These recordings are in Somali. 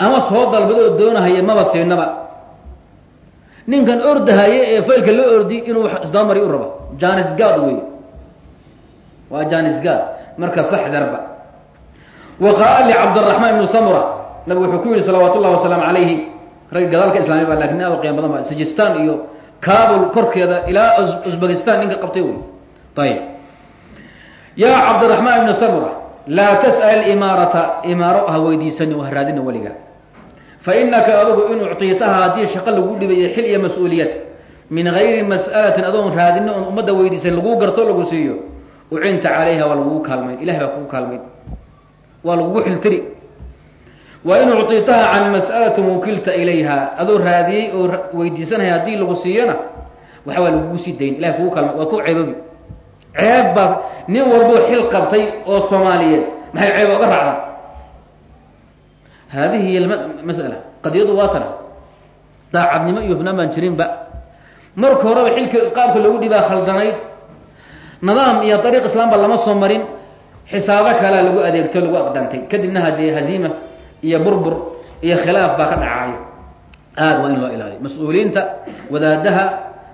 ama soo dalbada oo doonahaya maba siinaba. Ninkan ordahaya ee faylka la ordi inuu isdabamari u rabo. Janis wey waa janis marka faxdarba wa qaala licabdiraxmaan ibnu samura. Nabigu wuxuu ku yihi salawaat ullahi wasalaamu calayhi. Ragga gadaalka islaamiya ba laakiin aad u badan ba sijistan iyo kabul korkeeda ilaa uzbekistan ninka qabtay wey ayib ya cabdiraxmaan ibnu samura laa tas'al imaarata. Imaaro ha weydiisani ha raadina weliga fa inaka adugu in uctiitaha haddii shaqo lagu dhibayo xil iyo mas'uuliyad min gayri mas'alatin adoon raadino oon ummadda weydiisan laguu garto lagu siiyo ucinta calayha waa lagugu kaalmayn ilahay baa kugu kaalmayn waa lagugu xiltiri. Wa in uctiitaha can mas'alatin wukilta ilayha adoo raadiyey oo weydiisanaya haddii lagu siiyona waa lagugu sii dayn ilahay kugu kaalmay waa ku ceebobi ceeb baad nin walboo xil qabtay oo soomaaliyeed maxay ceeba oga raacdaa haadihi hiy mas'ala qadiyadu waa tana daacadnimo iyo hufnaan baan jirinba marka horeba xilka qaabka loogu dhibaa khaldanayd nidaam iyo dariiq islaamba lama soo marin xisaabo kalea lagu adeegto lagu aqdantay kadibna haddee haziima iyo burbur iyo khilaaf baa ka dhacaaya aad waa in loo ilaaliyo mas'uuliyiinta wadaadaha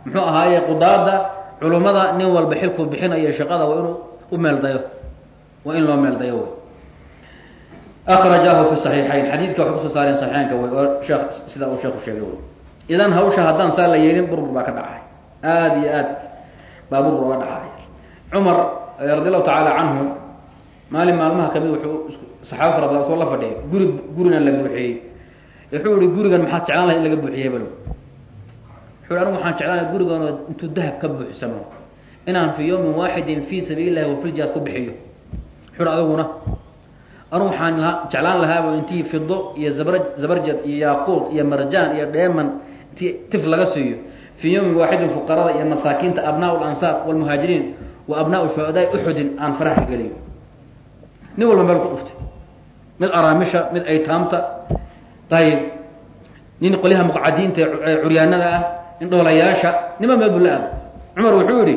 muxuu ahaaye qudaada culummada nin walba xilkuu bixinayo shaqada waa inuu u meeldayo waa in loo meeldayo wy akrajahu fi saxiixayn xadiidka waxay ku soo saareen saxiixeynka wey oo sheekh sidaa uu sheeku sheegay wey idan hawsha haddaan saa la yeelin burbur baa ka dhacay aada iyo aad baa burbur uga dhacay cumar radi allahu tacaala canhu maalin maalmaha ka mid wuxuu saxaaba fara badan soo la fadhiyay guri gurigan la buuxiyey wuxuu ihi gurigan maxaad jeclaan lahay in laga buuxiye balo wuxu hi anigu waxaan jeclaan lahay guriganoo intuu dahab ka buuxsamo inaan fi yawmin waaxidin fi sabiili ku bixiyo anugu waxaan jeclaan lahaaba intii fido iyo zabarjad iyo yaaquud iyo marjaan iyo dheeman intii tif laga siiyo. Fii yawmin waaxidin fuqarada iyo masaakiinta abnaa lansaar walmuhaajiriin wa abnaau shuhadaai uxudin aan farax ka geliyo. Nin walba meel ku dhuftay. Mid araamisha mid aytaamta. Ayib nin qolyaha muqcadiinta ee curyaanada ah nin dhoolayaasha nima meel bula aado cumar wuxuu yihi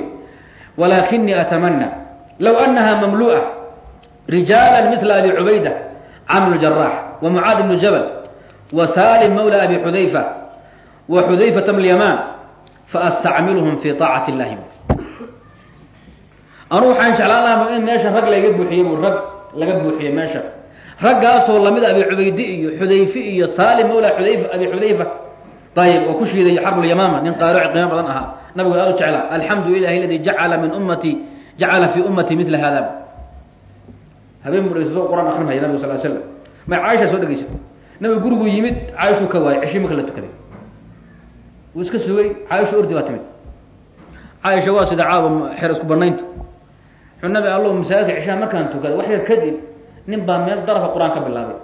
walaakinii atamana law anaha mamlu'a rijaala mila abi cubayda camr jarax wa mucaad ibnu jabal wa salim mawla abi xudayfa wa xudayfata mlyamaan faastacmiluhum fi طaacati اllahi anugu waxaan jeclaan lahaa in meesha rag laga buuxiye bu rag laga buuxiye meesha. Raggaasoo la mid abi cubaydi iyo xudayfe iyo salim mawla xudayfa abi xudayfa ayib oo ku shiiday xarblyamaama nin qaarici qiimo badan ahaa. Nabigu aad u jeclaa alxamdu lilahi aladi jacala min ummati jacala fi ummati mila hada habeen bu dhegeysa soo quraan akrinhaya nabig sal slam may caaisha soo dhegeysata nabigu gurigu yimid caaishuu ka waayay ceshi marka la tukaday. Wuu iska sugay caaisha ordi baa timid. Caaisha waa sida caawa xer isku banayntu wuxuu nabi allo masaajidka cishaha markaan tukaday wax yar kadib nin baa meel darafa qur'aan ka bilaabay.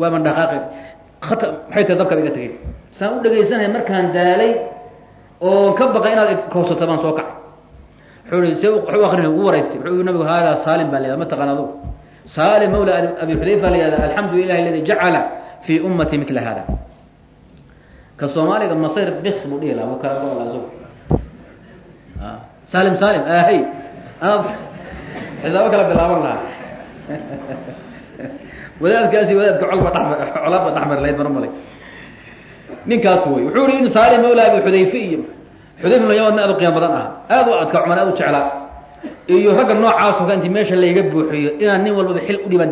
Waaban dhaqaaqi ata maxay tahay dabkaad iga tegay. Saan u dhegaysanaya markaan daalay oo ka baqay inaad koosata baan soo kacay wuxuu i se waxu akrinay ugu waraystay wuxuu nabigu haadaa saalim baa la yahada ma taqaan adugu. Saalim mawla abi xudayfa la yihahda alxamdu lilahi aladi jacala fi ummati mila hada ka soomaaliga masayr bik buu dhihi laha kala gola isagu salim salim ahay anaad xisaabo kala bilaaban lahaa. Wadaadkaasi wadaadka colba dh colaadba dhexmar lahayd mara malay ninkaas wey wuxuu ihi in saalim mawla abi xudayfe iyo xudayfa mlyaman aad u qiimo badan aha aad u adka cumar aad u jeclaa. Iyo ragga noocaasoo ka inti meesha layga buuxiyo inaan nin walbaba xil udhibaan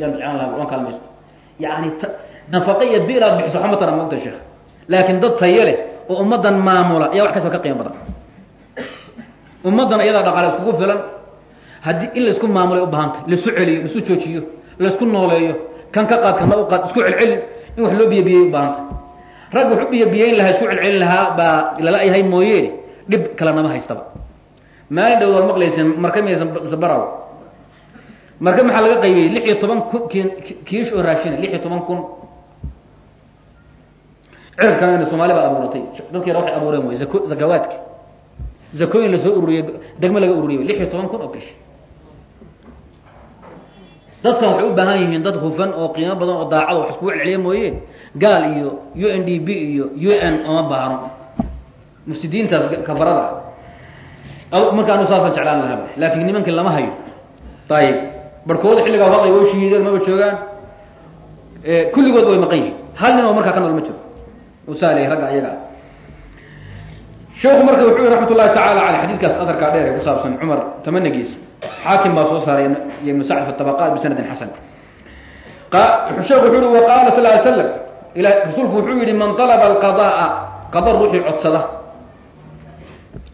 yaan jeclaan laha oan kaalmayso yani nafaqa iyo bilaad bixiso waxba ma tara maogta sheekh. Laakiin dad tayo leh oo ummaddan maamula ayaa wax kasta ka qiimo badan. Ummaddan iyadaa dhaqaale iskugu filan. Haddii in la isku maamulay u baahantay laisu celiyo laisu joojiyo la isku nooleeyo kan ka qaad kana u qaad isku celcelin in wax loo biyabiyey u baahantay rag wax u biyabiyeyn lahaa isku celcelin lahaa baa lala yahay mooyeene dhib kale nama haystaba. Maalin dhowd waad maqlayseen marka maysa baraw. Marka maxaa laga qaybiyey? Lix iyo toban kun kiish oo raashina lix iyo toban kun. Cirkan somaali baa abuuratay dadki waxay abuureen zako zakawaadka zakooyin la soo ururiyey degmo laga ururiyay lix iyo toban kun oo kish dadkan waxay u baahan yihiin dad hufan oo qiimo badan oo daacada wax iskugu celceliya mooyeen gaal iyo u n d b iyo u n oma baahno. Mufsidiintaas kafarada marka anu saasaan jeclaan lahaa laakin nimankii lama hayo. Ayib barhkooda xilligaa hadlay way shihiideen maba joogaan? Kulligood way maqan yihiin hal nin oo markaa ka nool ma jiro usaal ragga ayaga ah sheekhu marka wuxuu yihi raxmat ullahi tacala aley xadiidkaas adarkaa dheer ee ku saabsan cumar tamanigiisa xaakim baa soo saaray iyo ibnu sacd fi tabaqaat bisanadin xasan. Sheekhu wuxuu yihi waqaala sal ly slam rasuulku wuxuu yihi man alaba alqada'a qada ruuxii codsada.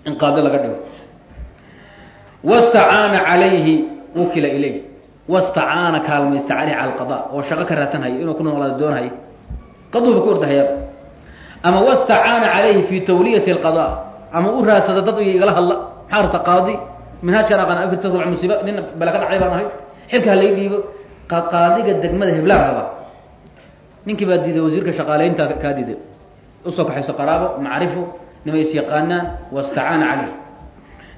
In qaado laga dhigo. Wastacaana calayhi wukila ilayh. Wastacaana kaalmaysta caleyhi cala alqada oo shaqo ka raatanhaya inuu ku noolaado doonhaya qaduuba ku ordahayaa ama wastacaana calayhi fi tawliyati alqada ama u raadsada dad igala hadla. Maxaa rabta qaadi? Minhaajkaan aqaan afirta musiiba nin bala ka dhacday baan ahay. Xilka ha lay dhiibo. Qaadiga degmada heblaan raba ninkii baa diiday wasiirka shaqaaleynta kaa diiday. Usoo kaxayso qaraabo macrifo nima is yaqaanaan wastacaana caleyh.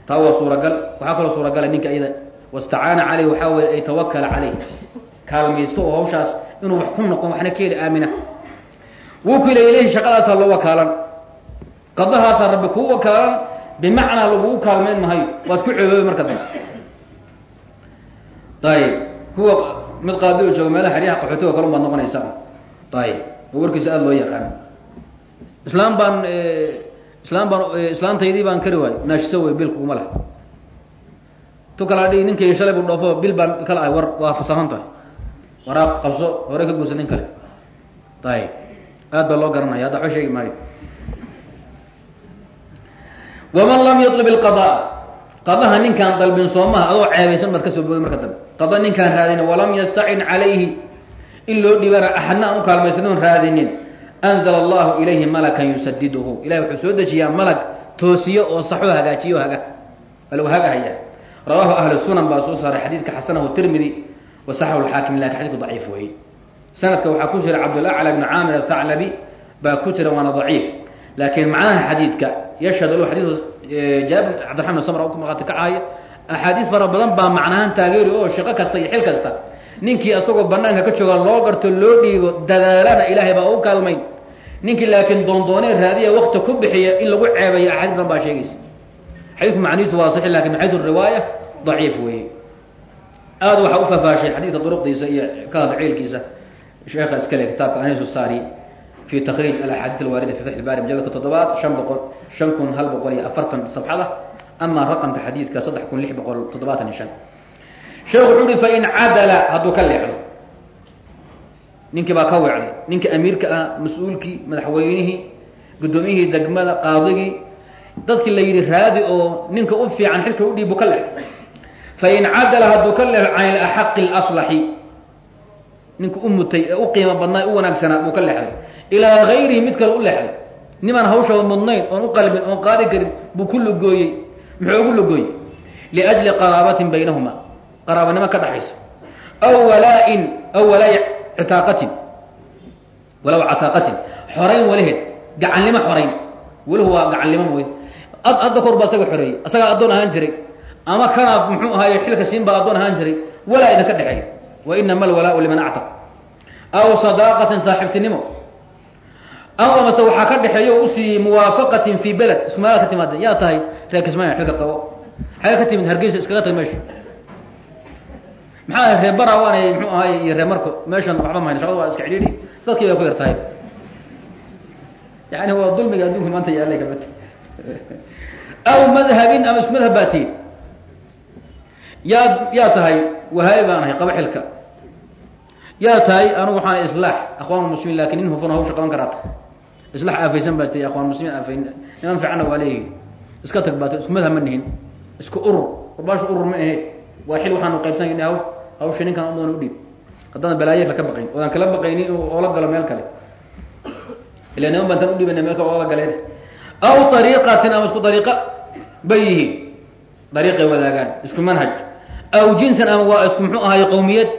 Taa waa suuragal waxaa kaloo suuragala ninka iyada wastacaana caleyh waxaa weye ay tawakala caleyh. Kaalmaysto oo hawshaas inuu wax ku noqon waxna ka aamina. Wukila ilayhi shaqadaasaa loo wakaalan. Qadahaasaa rabbi kuu wakaalan bimacnaa lagugu kaalmayn mahayo waad ku ceeboobe marka dambe ayib kuwa mid qaadi oo jooga meelaha xeryaha qaxootiga kalun baad noqonaysaa ayib warkiisa aada loo yaqaan islaam baan islaam baan islaantaydii baan kari waayo naashiso wey bil kuguma laha tu kala dhi ninkayga shalay bu dhoofo bil baan kala ahay war waa fasahan tahay waraaq qabso hore ka guursa nin kale ayib aad baa loo garanaya hadda waxba sheegi maayo waman lam yatlib ilqada qadaha ninkaan dalbin soomaha adoo ceebaysan baad ka soo booday marka dambe qada ninkaan raadin walam yastacin calayhi in loo dhibana axadna aan u kaalmaysanon raadinin. Anzla allahu ilayhi malakan yusadiduhu ilahi wuxuu soo dejiyaa malag toosiyo oo saxoo hagaajiyo haga waa lagu hagahaya rawahu ahlu sunan baa soo saaray xadiidka xasanahu tirmidi wa saxahu lxaakim laakiin xadidku daciif weeye. Sanadka waxaa ku jira cabdulacla bn caamir athaclabi baa ku jira waana daciif. Laakiin macnaha xadiidka yashhad lahu xadiidu jaabir cabdiraxman samra ku maqaati kacahaya axaadiis fara badan baa macnahaan taageeri oo shaqo kasta iyo xil kasta ninkii asagoo banaanka ka jooga loo garto loo dhiibo dadaalana ilaahay baa u kaalmayn ninkii laakiin doondoonee raadiya wakti ku bixiya in lagu ceebayo axaadiis baa sheegaysa. Xadiidku macnihiisu waa saxi laakiin min xaytu riwaaya daciif weeye. Aada waxaa u fafaashay xadiidka duruqdiisa iyo ka hadla ciilkiisa sheekha iskale kitaabka anisu saari fi takriij alaxaadiis alwaarida fi fatx ilbaari majaladka toddobaad shan boqol shan kun hal boqol iyo afartan sabxada amaa raqamka xadiidka saddex kun lix boqol toddobaatan iyo shan sheekhu wuxuu uhi fain cadala hadduu ka leexdo. Ninkii baa ka weecday ninka amiirka ah mas'uulkii madaxweynihii guddoomiyihii degmada qaadigii. Dadkii la yidhi raadi oo ninka u fiican xilka u dhiib buu ka leexdo fain cadala hadduu ka leexdo can ilaxaqi اlaslaxi ninka u mutay ee u qiimo badnaa u wanaagsanaa buu ka leexday. Ilaa gayrihi mid kale u leexday. Nimaan hawshaba mudnayn oon u qalbin oon qaadi karin buu ku lugooyey. Muxuu ugu lugooyey? Liajli qaraabatin baynahuma qaraabanimo ka dhaxaysa aw walaa-in aw walaa citaaqatin walaw cataaqatin. Xorayn walaheed gacannimo xorayn walahu waa gacannimo mooy ad hadda kor ba asaga xoreeyey asagaa addoon ahaan jiray. Ama kanaad muxuu ahaaye xilka baa addoon ahaan jiray. Walaa idinka dhexeeya. Wa inama alwalaau liman actaq aw sadaaqatin saaxiibtinimo aw amase waxaa ka dhexeeya o usiiyey muwaafaqatin fii beled. Meelaad ka timaada yaa tahay reer kismaayo xilka qabo xagee ka timid hargeysa iskaga tag meesha maxaa reer bara waanay mxuu ahaay iyo reer marko meeshan waxba mahayn shaqada waa iska cidhiidhi dadkii bay ku yar tahay yani waa dulmiga adduunka maanta yaallay ka mid aw madhabin ama isku madhab baa tihin yaa yaa tahay wahaabi baan ahay qaba xilka. Yaa tahay anugu waxaana islaax akhwaan muslimiin laakiin nin hufan hawsha qaban karaata. Islaax aafaysan baa tihi akhwaan muslimiin aafayn niman fiicanna waa leeyihiin iska tag baata isku madhab ma nihin. Isku urur warbaasha urur ma ahe. Waa xil waxaanu qaybsanayna haw hawsha ninkaan umadan udhiib haddana balaaye ka baqayn oodaan kala baqaynin inuu oola galo meel kale ila niman baan tan udhiibana meel kale oola galeen aw ariiqatin ama isku ariiqa bay yihiin dariiqay wadaagaan isku manhaj aw jinsan ama waa isku muxuu ahaay qawmiyad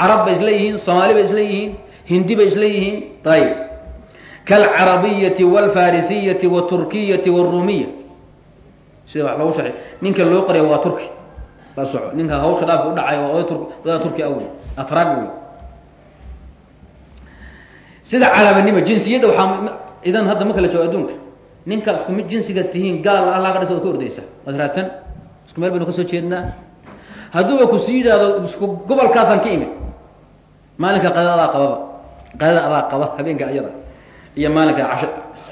carab bay isla yihiin soomaali bay isla yihiin hindi bay isla yihiin ayib kaalcarabiyati wاlfarisiyati wاturkiyati wاrumiya sida wax loogu sharxay ninka loo qoraya waa turki la soco. Ninka hawl khilaafka udhacay waa tur odaa turki awey afraag wey sida calabanimo jinsiyadda waxaa idan hadda ma kala joogo adduunka ninkaad isku mid jinsiga tihiin gaal allah ka dhigta waad ka ordaysaa waad raadsan? Isku meel baynu ka soo jeednaa? Hadduuba ku sii yidhaahdo isku gobolkaasaan ka imid. Maalinka qadadaa qababa qadada adaa qaba habeenka iyada iyo maalinka casho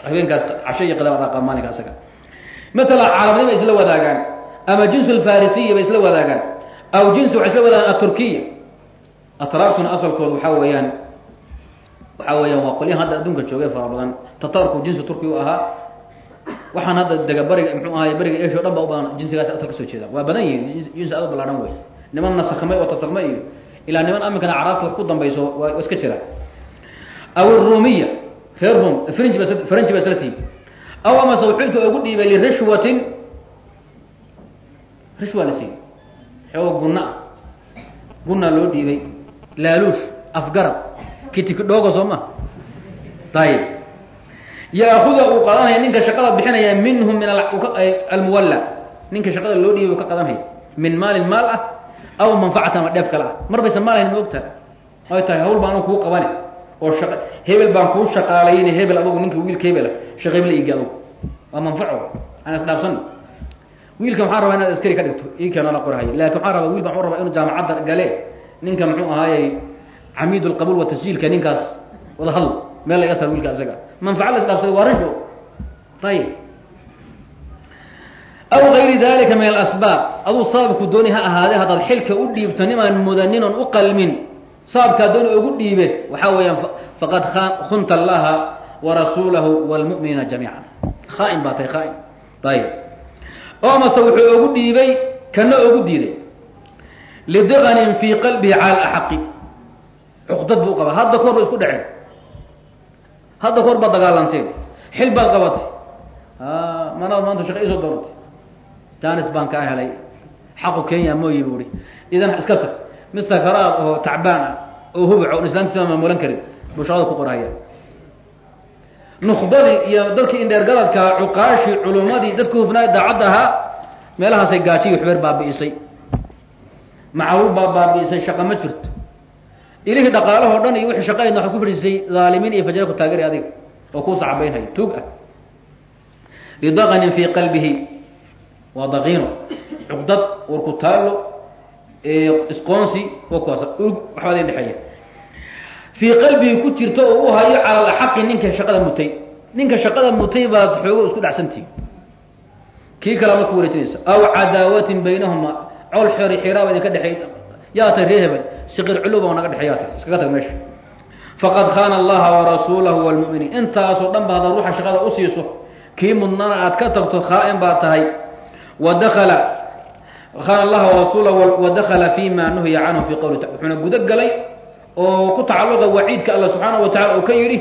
habeenkaas casho iyo qadada adaa qaba maalinka isaga matala carabni bay isla wadaagaan ama jinsu alfarisiya bay isla wadaagaan. Aw jinsi waxay isla wadaagaan aturkiya atraabtuna asalkooda waxaa weeyaan waxaa weeyaan waa qolyahan hadda adduunka joogay fara badan. Tatarku jinsi turki u ahaa. Waxaan hadda dega bariga muxuu ahaay bariga asia o dhan ba u badan jinsigaas asal ka soo jeeda. Waa badan yihiin jinsi aad u ballaahan wey niman nasakmay oo tasakmay iyo ilaa niman aminkana caraabta wax ku dambayso waa iska jira. Aw arumiya reer rum frinj ba isla tiimi aw amase xilka ugu dhiibay lirishwatin rishwa la siiyey. Xoogo gunna. Ah gunna loo dhiibay. Laaluush afgarab kitikidhooga soo ma? Ayib yaakuda uu qadanaya ninka shaqada bixinaya minhum min almuwalla. Ninka shaqada loo dhiibay ka qadanaya. Min maalin maal ah aw manfacatan ama dheef kale ah. Mar baysan maal hayn ma ogtahay. Ay tahay hawl baan kuu qabane. Oo shaqa hebel baan kuu shaqaalayni hebel adugu ninka wiilka hebela shaqa hebla iigi adugu. Waa manfaco aan isdhaafsano wiilkan waxaan rabaa inaad askari ka dhigto iikana la qorhayo laakiin waxaan rabaa wiil u rabaa inuu jaamacadda gale. Ninka muxuu ahaayey camiid lqabuul ninkaas wada hadl meel laga saar wiilka isaga manfaca la isdhaafsado waa risho ayib aw gayri dalika min alasbaab. Aduu sababku dooni ha ahaadee haddaad xilka u dhiibto nimaan mudanin oon u qalmin. Sababkaa dooni ugu dhiibe waxaa weeyaan faqad khunta allaha warasuulahu wlmu'miniina jamiica khaain baa khaain ayib oo mase wuxuu ugu dhiibay kana ugu diiday. Lidaqanin fii qalbihi cala alaxaqi cuqdad buu qabaa. Hadda koor isku dhaceen. Hadda koor baad dagaalanteen. Xil baad qabatay. Manaad maanta shaqa isoo doonatay janis baan kaa helay. Xaqu kenya mooyi buuhi idan iska tag. Mid sakaraad oo tacbaan ah oo hubac on islaantiisa maamulan karin. Buu ku qorhaya nukbadii iyo dadkii indheergaladka cuqaashii culummadii dadku hufnaay daacadda ahaa meelahaasay gaajiyo waxbeer baabi'isay. Macaruur baa baabi'isay shaqa ma jirto. Ilihii dhaqaalahoo dhan iyo wixii shaqaydna waxaad ku fadhiisay dhaalimiin iyo fajra ku taagari adiga oo kuu sacabaynhayo tuug ah. Lidaqanin fii qalbihi waa daqiino cuqdad taallo isqoonsi wa kuwaas waxbaa idin fii qalbihi ku jirto oo u hayo cala alaxaqi ninka shaqada mutay. Ninka shaqada mutay baad xoogo isku dhacsantihi kii kale ma ku wareejinaysa aw cadaawatin baynahuma col xori xiraa ba idinka dhexey yaa tay ree hebel siqir culuba naga dhexey yaa tay iskaga tag meesha. Faqad khana allaha warasuulahu wlmu'miniin intaasoo dhan ba haddaad ruuxa shaqada usiiso kii mudnana aad ka tagto khaa'in baa tahay. Wa dakala khana allaha warasuulahu wadakala fi ma nuhiya canhu fi qawli wuxuuna gudo galay oo ku tacaluqa waciidka alla subxaanaه wa tacala uu ka yidhi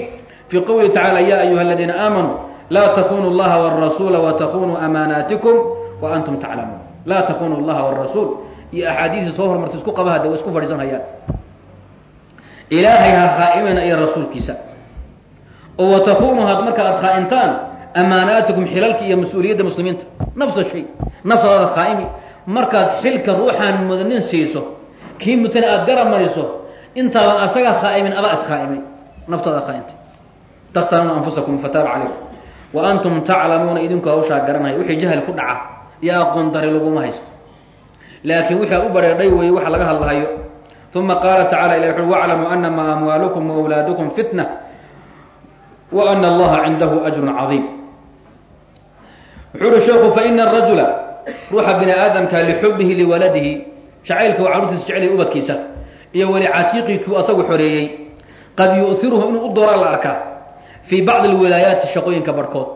fii qowlihi tacala ya ayuha aladiina aamanuu laa takunu اllaha wاrasuula watakunuu amaanaatikum wa antum taclamuun laa takunu اllaha wاrasuul iyo axaadiisii soo hormartay isku qaba hade wa isku fadhiisanhayaan ilaahay ha khaa'imayna iyo rasuulkiisa oo watakunu had marka aad khaa'intaan amaanaatikum xilalki iyo mas-uuliyadda muslimiinta nafsa shay nafsadaada khaa'imi markaad xilka ruuxaan mudanin siiso kii mutana aada garab mariso intaadan asaga khaa'imin adaa iskhaa'imay naftaada khaaintay takhtanuuna anfusakum fataaba calaykum. Wa antum taclamuuna idinku hawshaa garanaya wixii jahli ku dhaca iyo aqoon dari laguma haysto. Laakiin wixii aad u bareedhay weeye waxa laga hadlahayo. Uma qaala tacala ilah wuxui waclamuu anama amwaalukum waawlaadukum fitna wa ana allaha cindahu ajrun cadiim. Wuxuu uhi sheekhu faina arajula ruuxa bini aadamka lixubihi liwaladihi jacaylka waa carruurtiisa jeceliya ubadkiisa iyo weli catiiqiituu asagu xoreeyey. Qad yu'iruhu inuu u dooraa la arkaa fii bacdi alwilaayaati shaqooyinka barhkood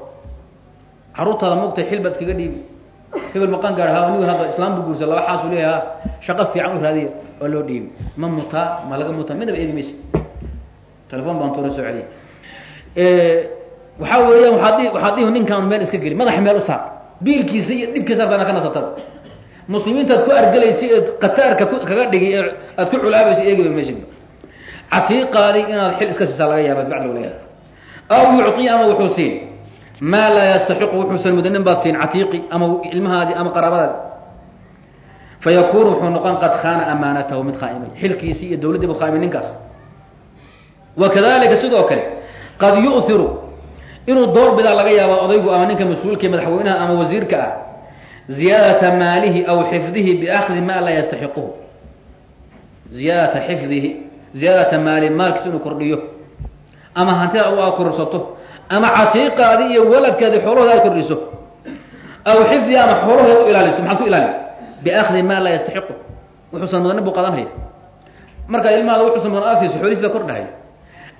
carruurtaada mogtay xil baad iskaga dhiibi. Hebel maqaan gaar ha anigu hadda islaam buu guursa laba xaasuu leeyaha shaqo fiican u raadiya oo loo dhiibi. Ma mutaa ma laga mutaa midnaba eegi maysa telefon baan tuura soo celiyay waxaa weeyaan waaad waxaad dhihi ninkaan meel iska geli madaxa meel u saar. Biilkiisa iyo dhibkiisa artaana ka nasatada muslimiintaad ku argalaysay eed qataarka kaga dhigi aad ku culaabaysa eegiba maysidba catiiqaadi inaad xil iska siisaa laga yaaba bacd leeyahay. Aw yucطi ama wuxuu siin. Maa laa yastaxiqu wuxuusan mudanin baad siin catiiqi ama ilmahaadii ama qaraabadaadi fayakunu wuxuu noqon qad khaana amaanatahu mid khaaimay. Xilkiisii iyo dawladdii bu khaaimay ninkaas. Wa sidoo kale qad yu'iru inuu door bidaa laga yaaba odaygu ama ninka mas'uulka madaxweynaha ama wasiirka ah ziyaadata maalihi aw xifdihi biakdi ma laa yastaxiquhu ziyaadata xifdihi ziyaadata maali maalkiisa inuu kordhiyo ama hantidaad u aad kororsato ama catiiqaadi iyo waladkaadi xoolahooda aad kordhiso aw xifdiha ama xoolahooda u ilaaliso maxaad ku ilaali biakdi maa laa yastaxiqu wuxuusan mudanin buu qadanhaya markaa ilmaada wuxuusan mudan agtiisa xoolihiis baa kordhahay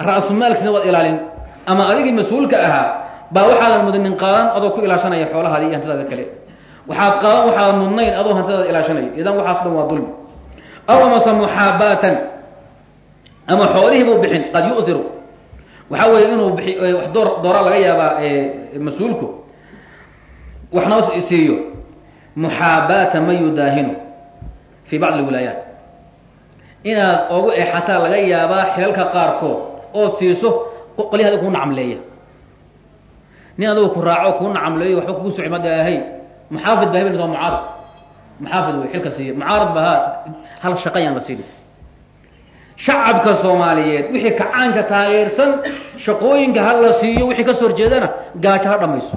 ra-sumaalkiisna waad ilaalin ama adigii mas'uulka ahaa baa waxaadan mudanin qaadan adoo ku ilaashanaya xoolahaadi iyo hantidaada kale waxaad qaadan waxaadan mudnayn adoo amase muxaabaatan ama xoolihii buu bixin qad yu'hiru waxaa weeye inuu bi wax door bacdi lwilaayaat inaad ogu laga yaabaa xilalka qaarkood ood siiso qolyaha adiga nin adigu ku raaco kuu nacamleeyo waxba kugu socmad ahay muxaafid ba hebel waa mucaarad. Muxaafid wey xilka siiya mucaarad ba ha hal shaqayaan la siini shacabka soomaaliyeed wixii kacaanka taageersan shaqooyinka ha la siiyo wixii ka soo horjeedana gaajo ha dhamayso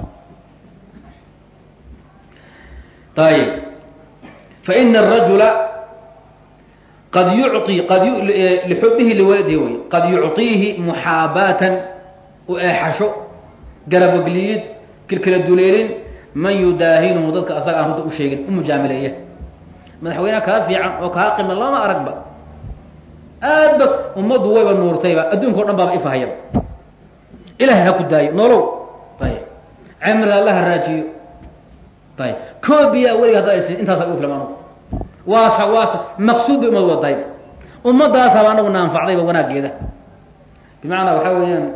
ayib faina arajula qad yucطi qad lixubihi liwaladihi wey qad yucطiihi muxaabaatan u eexasho garabogliilid kilkala duleelin man yudaahinuhu dadka asaga aan runta u sheegin u mujaamileeya madaxweyneha kaa fiican oo kaa qima lama aragba. Aad ba ummaddu wayba nuurtayba adduunka o dhan baaba ifahayaba ilahay ha ku daayo nolow. Ayib cimriga alla ha raajiyo ayib coobiya weliga hadda aysi intaasa ugu filam anugu waasa waasa. Maqsuud bay umad wadahay ummadaasaaba anagu na wanaageeda bimacnaa waxaa weeyaan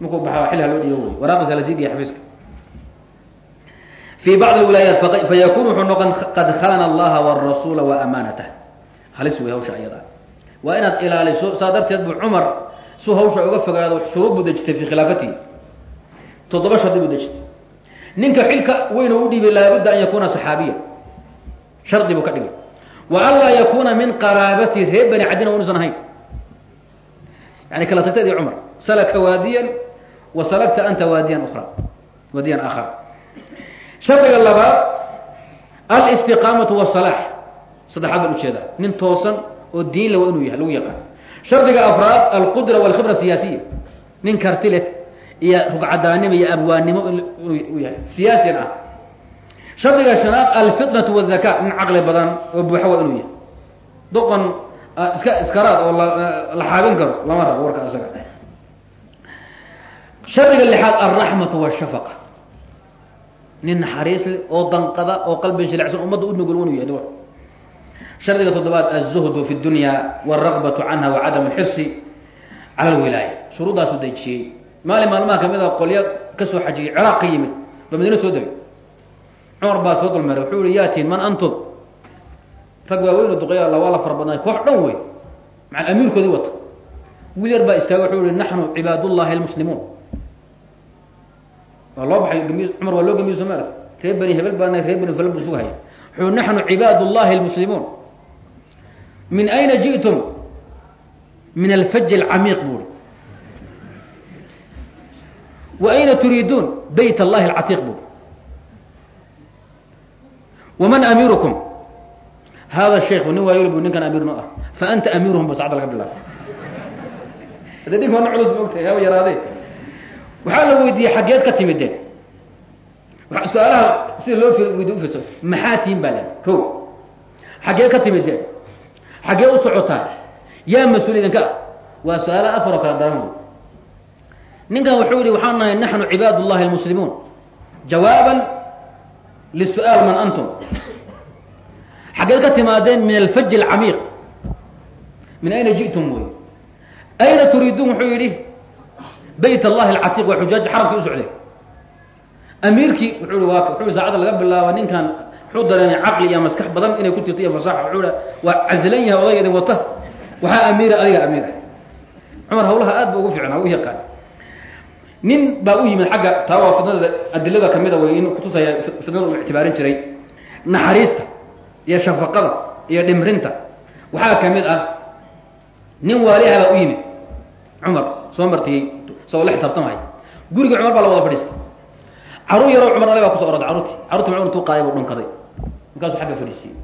markuu baxaa xilli ha loo dhiibo wey waraaqdiisa la sii dhiya xafiiska fi bacd wilaayaat fayakun wuxuu noqon qad khalana allaha wrasuula waamaanatah halis wey hawsha ayada waa inaad ilaaliso saa darteed bu cumar suu hawsha uga fogaado shuruud buu dejitay fi khilaafatihi toddoba shardi buu dejitay ninka xilka weynu u dhiibay laabudda an yakuna saxaabiya shardi buu ka dhigay wa an laa yakuna min qaraabati reer bani cadina unuusan ahayn yani kala tagtadii cumar salaka waadiyan wa salagta anta waadiyan ukra waadiyan aakhar shardiga labaad alistiqaamatu wasalaax saddexaad baan u jeedaa nin toosan oo diinle waa inuu yahay lagu yaqaan. Shardiga afraad alqudra walkhibra siyaasiya. Nin karti leh iyo rugcadaanimo iyo abwaannimo inuu yahay. Siyaasiyan ah. Shardiga shanaad alfitnatu wاdaka nin caqli badan oo buuxa waa inuu yahay. Doqon iska iskaraad oo la xaabin karo lama rabo warka isaga. Shardiga lixaad alraxmatu wاshafaqa nin naxariis leh oo danqada oo qalbi jilicsan ummadda u nugul inuu yahay shardiga toddobaad aلzuhdu fi اdunya wاragbaةu canha wacadam اxirsi cala اlwilaaya shuruuddaasu dejiyey maalin maalmaha kamid a qolyo kasoo xajiyey ciraaq ka yimid ba madiina soo degay cumar baa soo dulmeeray wuxuu yihi yaatiin man antum rag waaweyn oo duqeya alla waa la fara badnay koox dhan wey maca amiirkoodii wata wiil yar baa istaagay wuxuu yihi naxnu cibaad llahi اlmuslimuun waa loo baay cumar waa loo gamiyo sooma aragti bani hebel baana reer bani fal bu haya wuxuu naxnu cibaad llahi lmuslimuun min ayna ji'tum? Min alfaj alcamiiq buuri wa ayna turiiduun? Bayt allahi alcatiiq buuri waman amiirukum? Hada sheikhu nin waayol bu ninkan amiir noo ah. Faanta amiiruhum bas cadda laga bilaaba ade ninka wana culus ma ogtahay haba yaraadee waxaa la weydiiyey xaggeed ka timideen. Su'aalaha sida loo weydiy ufirso maxaa tihin baa le ko xaggee ka timideen. Xaggee u socotaan yaa mas'uul idinka? Ah waa su'aalaha afar oo kala daran ninkan wuxuu yihi waxaan nahay naxnu cibaad llahi almuslimuun. Jawaaban lisu'aal man antum. Xaggeed ka timaadeen min alfaj alcamiiq min ayna ji'tum wey ayna turiiduun wuxuu yidhi bayt allahi alcatiiq waa xujaaji xarabkii u amiirkii wuxuu i wuxuu saacadda laga bilaaba ninkan wuxuu dareemay caqli iyo maskax badan inay ku jirto iyo fasaxa. Wuxuu i waa caslan yahay odayga idin wata. Waxaa amiira adiga amiira. Cumar hawlaha aad ba ugu fiicnaa u yaqaan. Nin baa u yimid xagga taa fidnada adilada kamida wey in kutusaya fidnada uu ictibaarin jiray. Naxariista iyo shafaqada iyo dhimrinta waxaa ka mid ah nin waaliha baa u yimid. Cumar soo martiyey isagoo la xisaabtamaya guriga cumar baa la wada fadhiistay. Caruur yaroo cumar ale baa kuso orortay carruurti carurti cumar intuu qaaday buu dhunkaday markaasuu xagga fadhiisiyey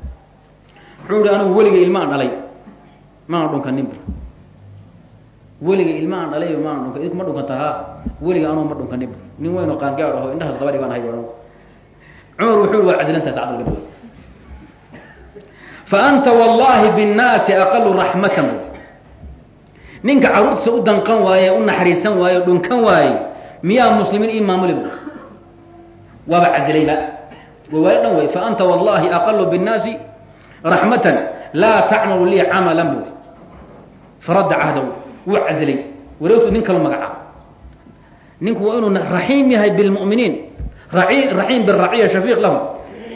wuxuu yihi anigu weligay ilmaan dhalay maana dhunkaninba weliga ilma aan dhalay ma aan dhunkan idinku ma dhunkanta ha weliga anuu ma dhunkanin nin weynoo qaangaad aho indhahaas qabadhi baan hay cumar wuxuu waa cadilantahay sacad dhaway fa anta wallahi binnaasi aqalu raxmatan ninka carruurtiisa u danqan waaye u naxariisan waaye o dhunkan waaye miyaa muslimiin ii maamuli bu waaba casilayba wawaali dhan wey fa anta wallahi aqalu binnaasi raxmatan laa tacmalu lii camalan bu faradda cahdow wuu casilay wareegtu nin kala magacaabo ninku waa inuu raxiim yahay bilmu'miniin raxiim biraciya shafiiq lahum.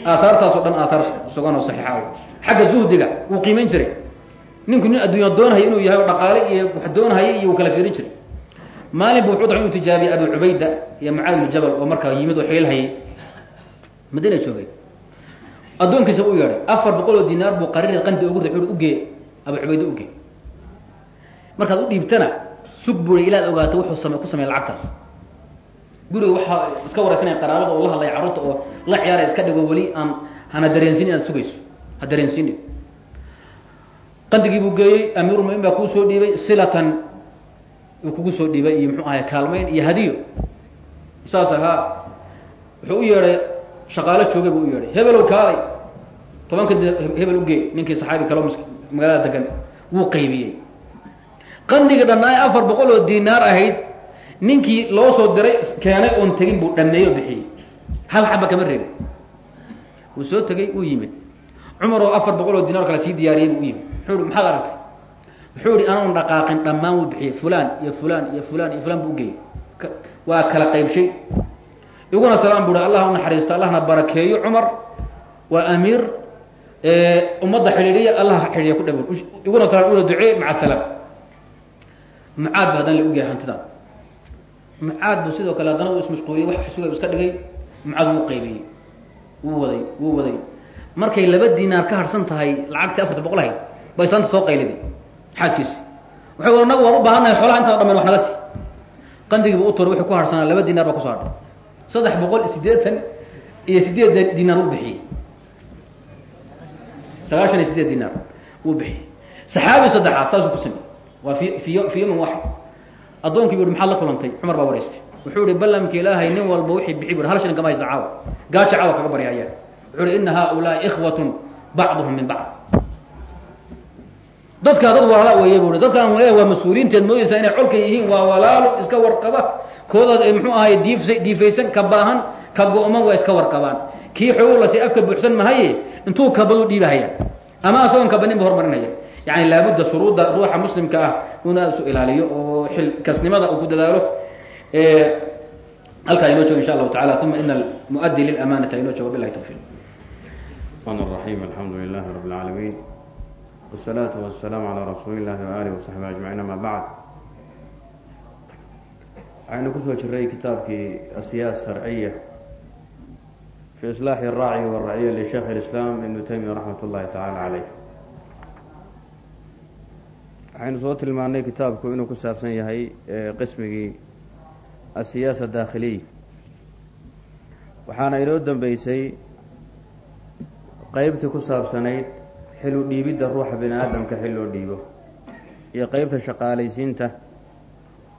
Aaaartaasoo dhan aaaar suganoo saxiixa xagga zuhdiga wuu qiimayn jiray ninku nin adduunya doonhaya inuu yahay oo dhaqaale iyo wax doonhaya iyo uu kala fiirin jiray. Maalin bu wuxuu da inuu tijaabiyey abu cubayda iyo mucaad ibnu jabal oo markaa yimid oo xiilhayay madiina joogay. Addoonkiisa u yeedhay. Afar boqol oo dinaar buu qariir qandi ugu ri u ugee abu cubayda ugee markaad u dhiibtana sug buri ilaad ogaato wuxuu same ku sameey lacagtaas. Guriga waxaa iska waraysanaya qaraabada oo la hadlaya carruurta oo la ciyaara iska dhigo weli aan hana dareensin inaad sugayso. Ha dareensiini qandigii buu geeyey amiirulmumin baa kuu soo dhiibay silatan uu kugu soo dhiibay iyo muxuu ahay kaalmayn iyo hadiyo. Saas ahaa wuxuu u yeedhay shaqaalo joogay buu u yeedhay. Hebelow kaalay. Tobanka hebel ugee ninkii saxaabi kaleo ms magaalada degan wuu qaybiyey. Qandiga dhannaay afar boqol oo dinaar ahayd ninkii loo soo diray keenay oon tegin buu dhameeyo bixiyey. Hal xaba kama reebin. Wuu soo tegey wuu yimid. Cumar oo afar boqol oo dinaar kale sii diyaariyey buu u yimid muxuu i maxaad aragtay? Wuxuu ihi anoon dhaqaaqin dhammaan wuu bixiyey fulan iyo fulan iyo fulan iyo fulan buu ugeeyey waa kala qaybshay. Iguna salaan bu hi allah u naxariisto allahna barakeeyo cumar. Waa amiir ummadda xidhiidhiya allah xidhiiya ku dhab iguna salaan una ducee maca salaam. Mucaad ba haddana la ogyahay hantidan mucaad bu sidoo kale haddana uu ismashquuliyey wax suga iska dhigay. Mucaad wuu qaybiyey wuu waday wuu waday. Markay laba dinaar ka harsan tahay lacagtii afarta boqol ahayd bay saanta soo qayliday xaaskiisi wa naga waan u baahannahay xoolaha intaan dhamayn wax naga si qandigiiba u turay wuxuu ku harsanaa laba dinaar baa kuso hadhay saddex boqol iyo siddeetan iyo sideed dinaar uu bixiyey. Sagaashan iyo sideed dinaar wuu bixiyey. Saxaabi saddexaad saasuu ku sameyey waa fi fi fi yomin waxid addoonkii bu hi maxaad la kulantay? Cumar baa wareystay wuxuu ihi ballamka ilaahay nin walba wixii bixi bu hal shilin kama haysta caawa. Gaaja caawa kaga baryayaan wuxuu uhi ina haaulaai ikhwatun bacduhum min bacd dadkaa dad walaala weeye buui dadkaan walaal waa mas'uuliyiinteed moodaysaa inay colka yihiin waa walaalo iska warqaba. Koodaad ay muxuu ahay diifs diifaysan ka baahan ka go-man waa iska warqabaan. Kii xoogu lase afka buuxsan mahaye intuu kabadu dhiibahaya ama asagoon kabanin bu hormarinaya yani laabudda shuruudda ruuxa muslimka ah una isu ilaaliyo oo xil kasnimada uu ku dadaalo. Halkaa inoo jogo insha allahu tacala uma ina almuaddi lilamaanata inoo jogo bilahi tawfiiq wsalaatu wasalaamu calaa rasuuli illahi wa alih wasaxbi ajmaciin amaa bacd waxaynu ku soo jiray kitaabkii asiyaa sarciya fi islaaxi araaci waraciya lisheekh lislaam ibnu taymiya raxmat ullahi tacaala caleyh waxaynu soo tilmaanay kitaabku inuu ku saabsan yahay qismigii asiyaasa daakhiliy waxaana inoo dambeysay qeybtii ku saabsanayd xilu dhiibidda ruuxa bini aadamka xil loo dhiibo. Iyo qeybta shaqaalaysiinta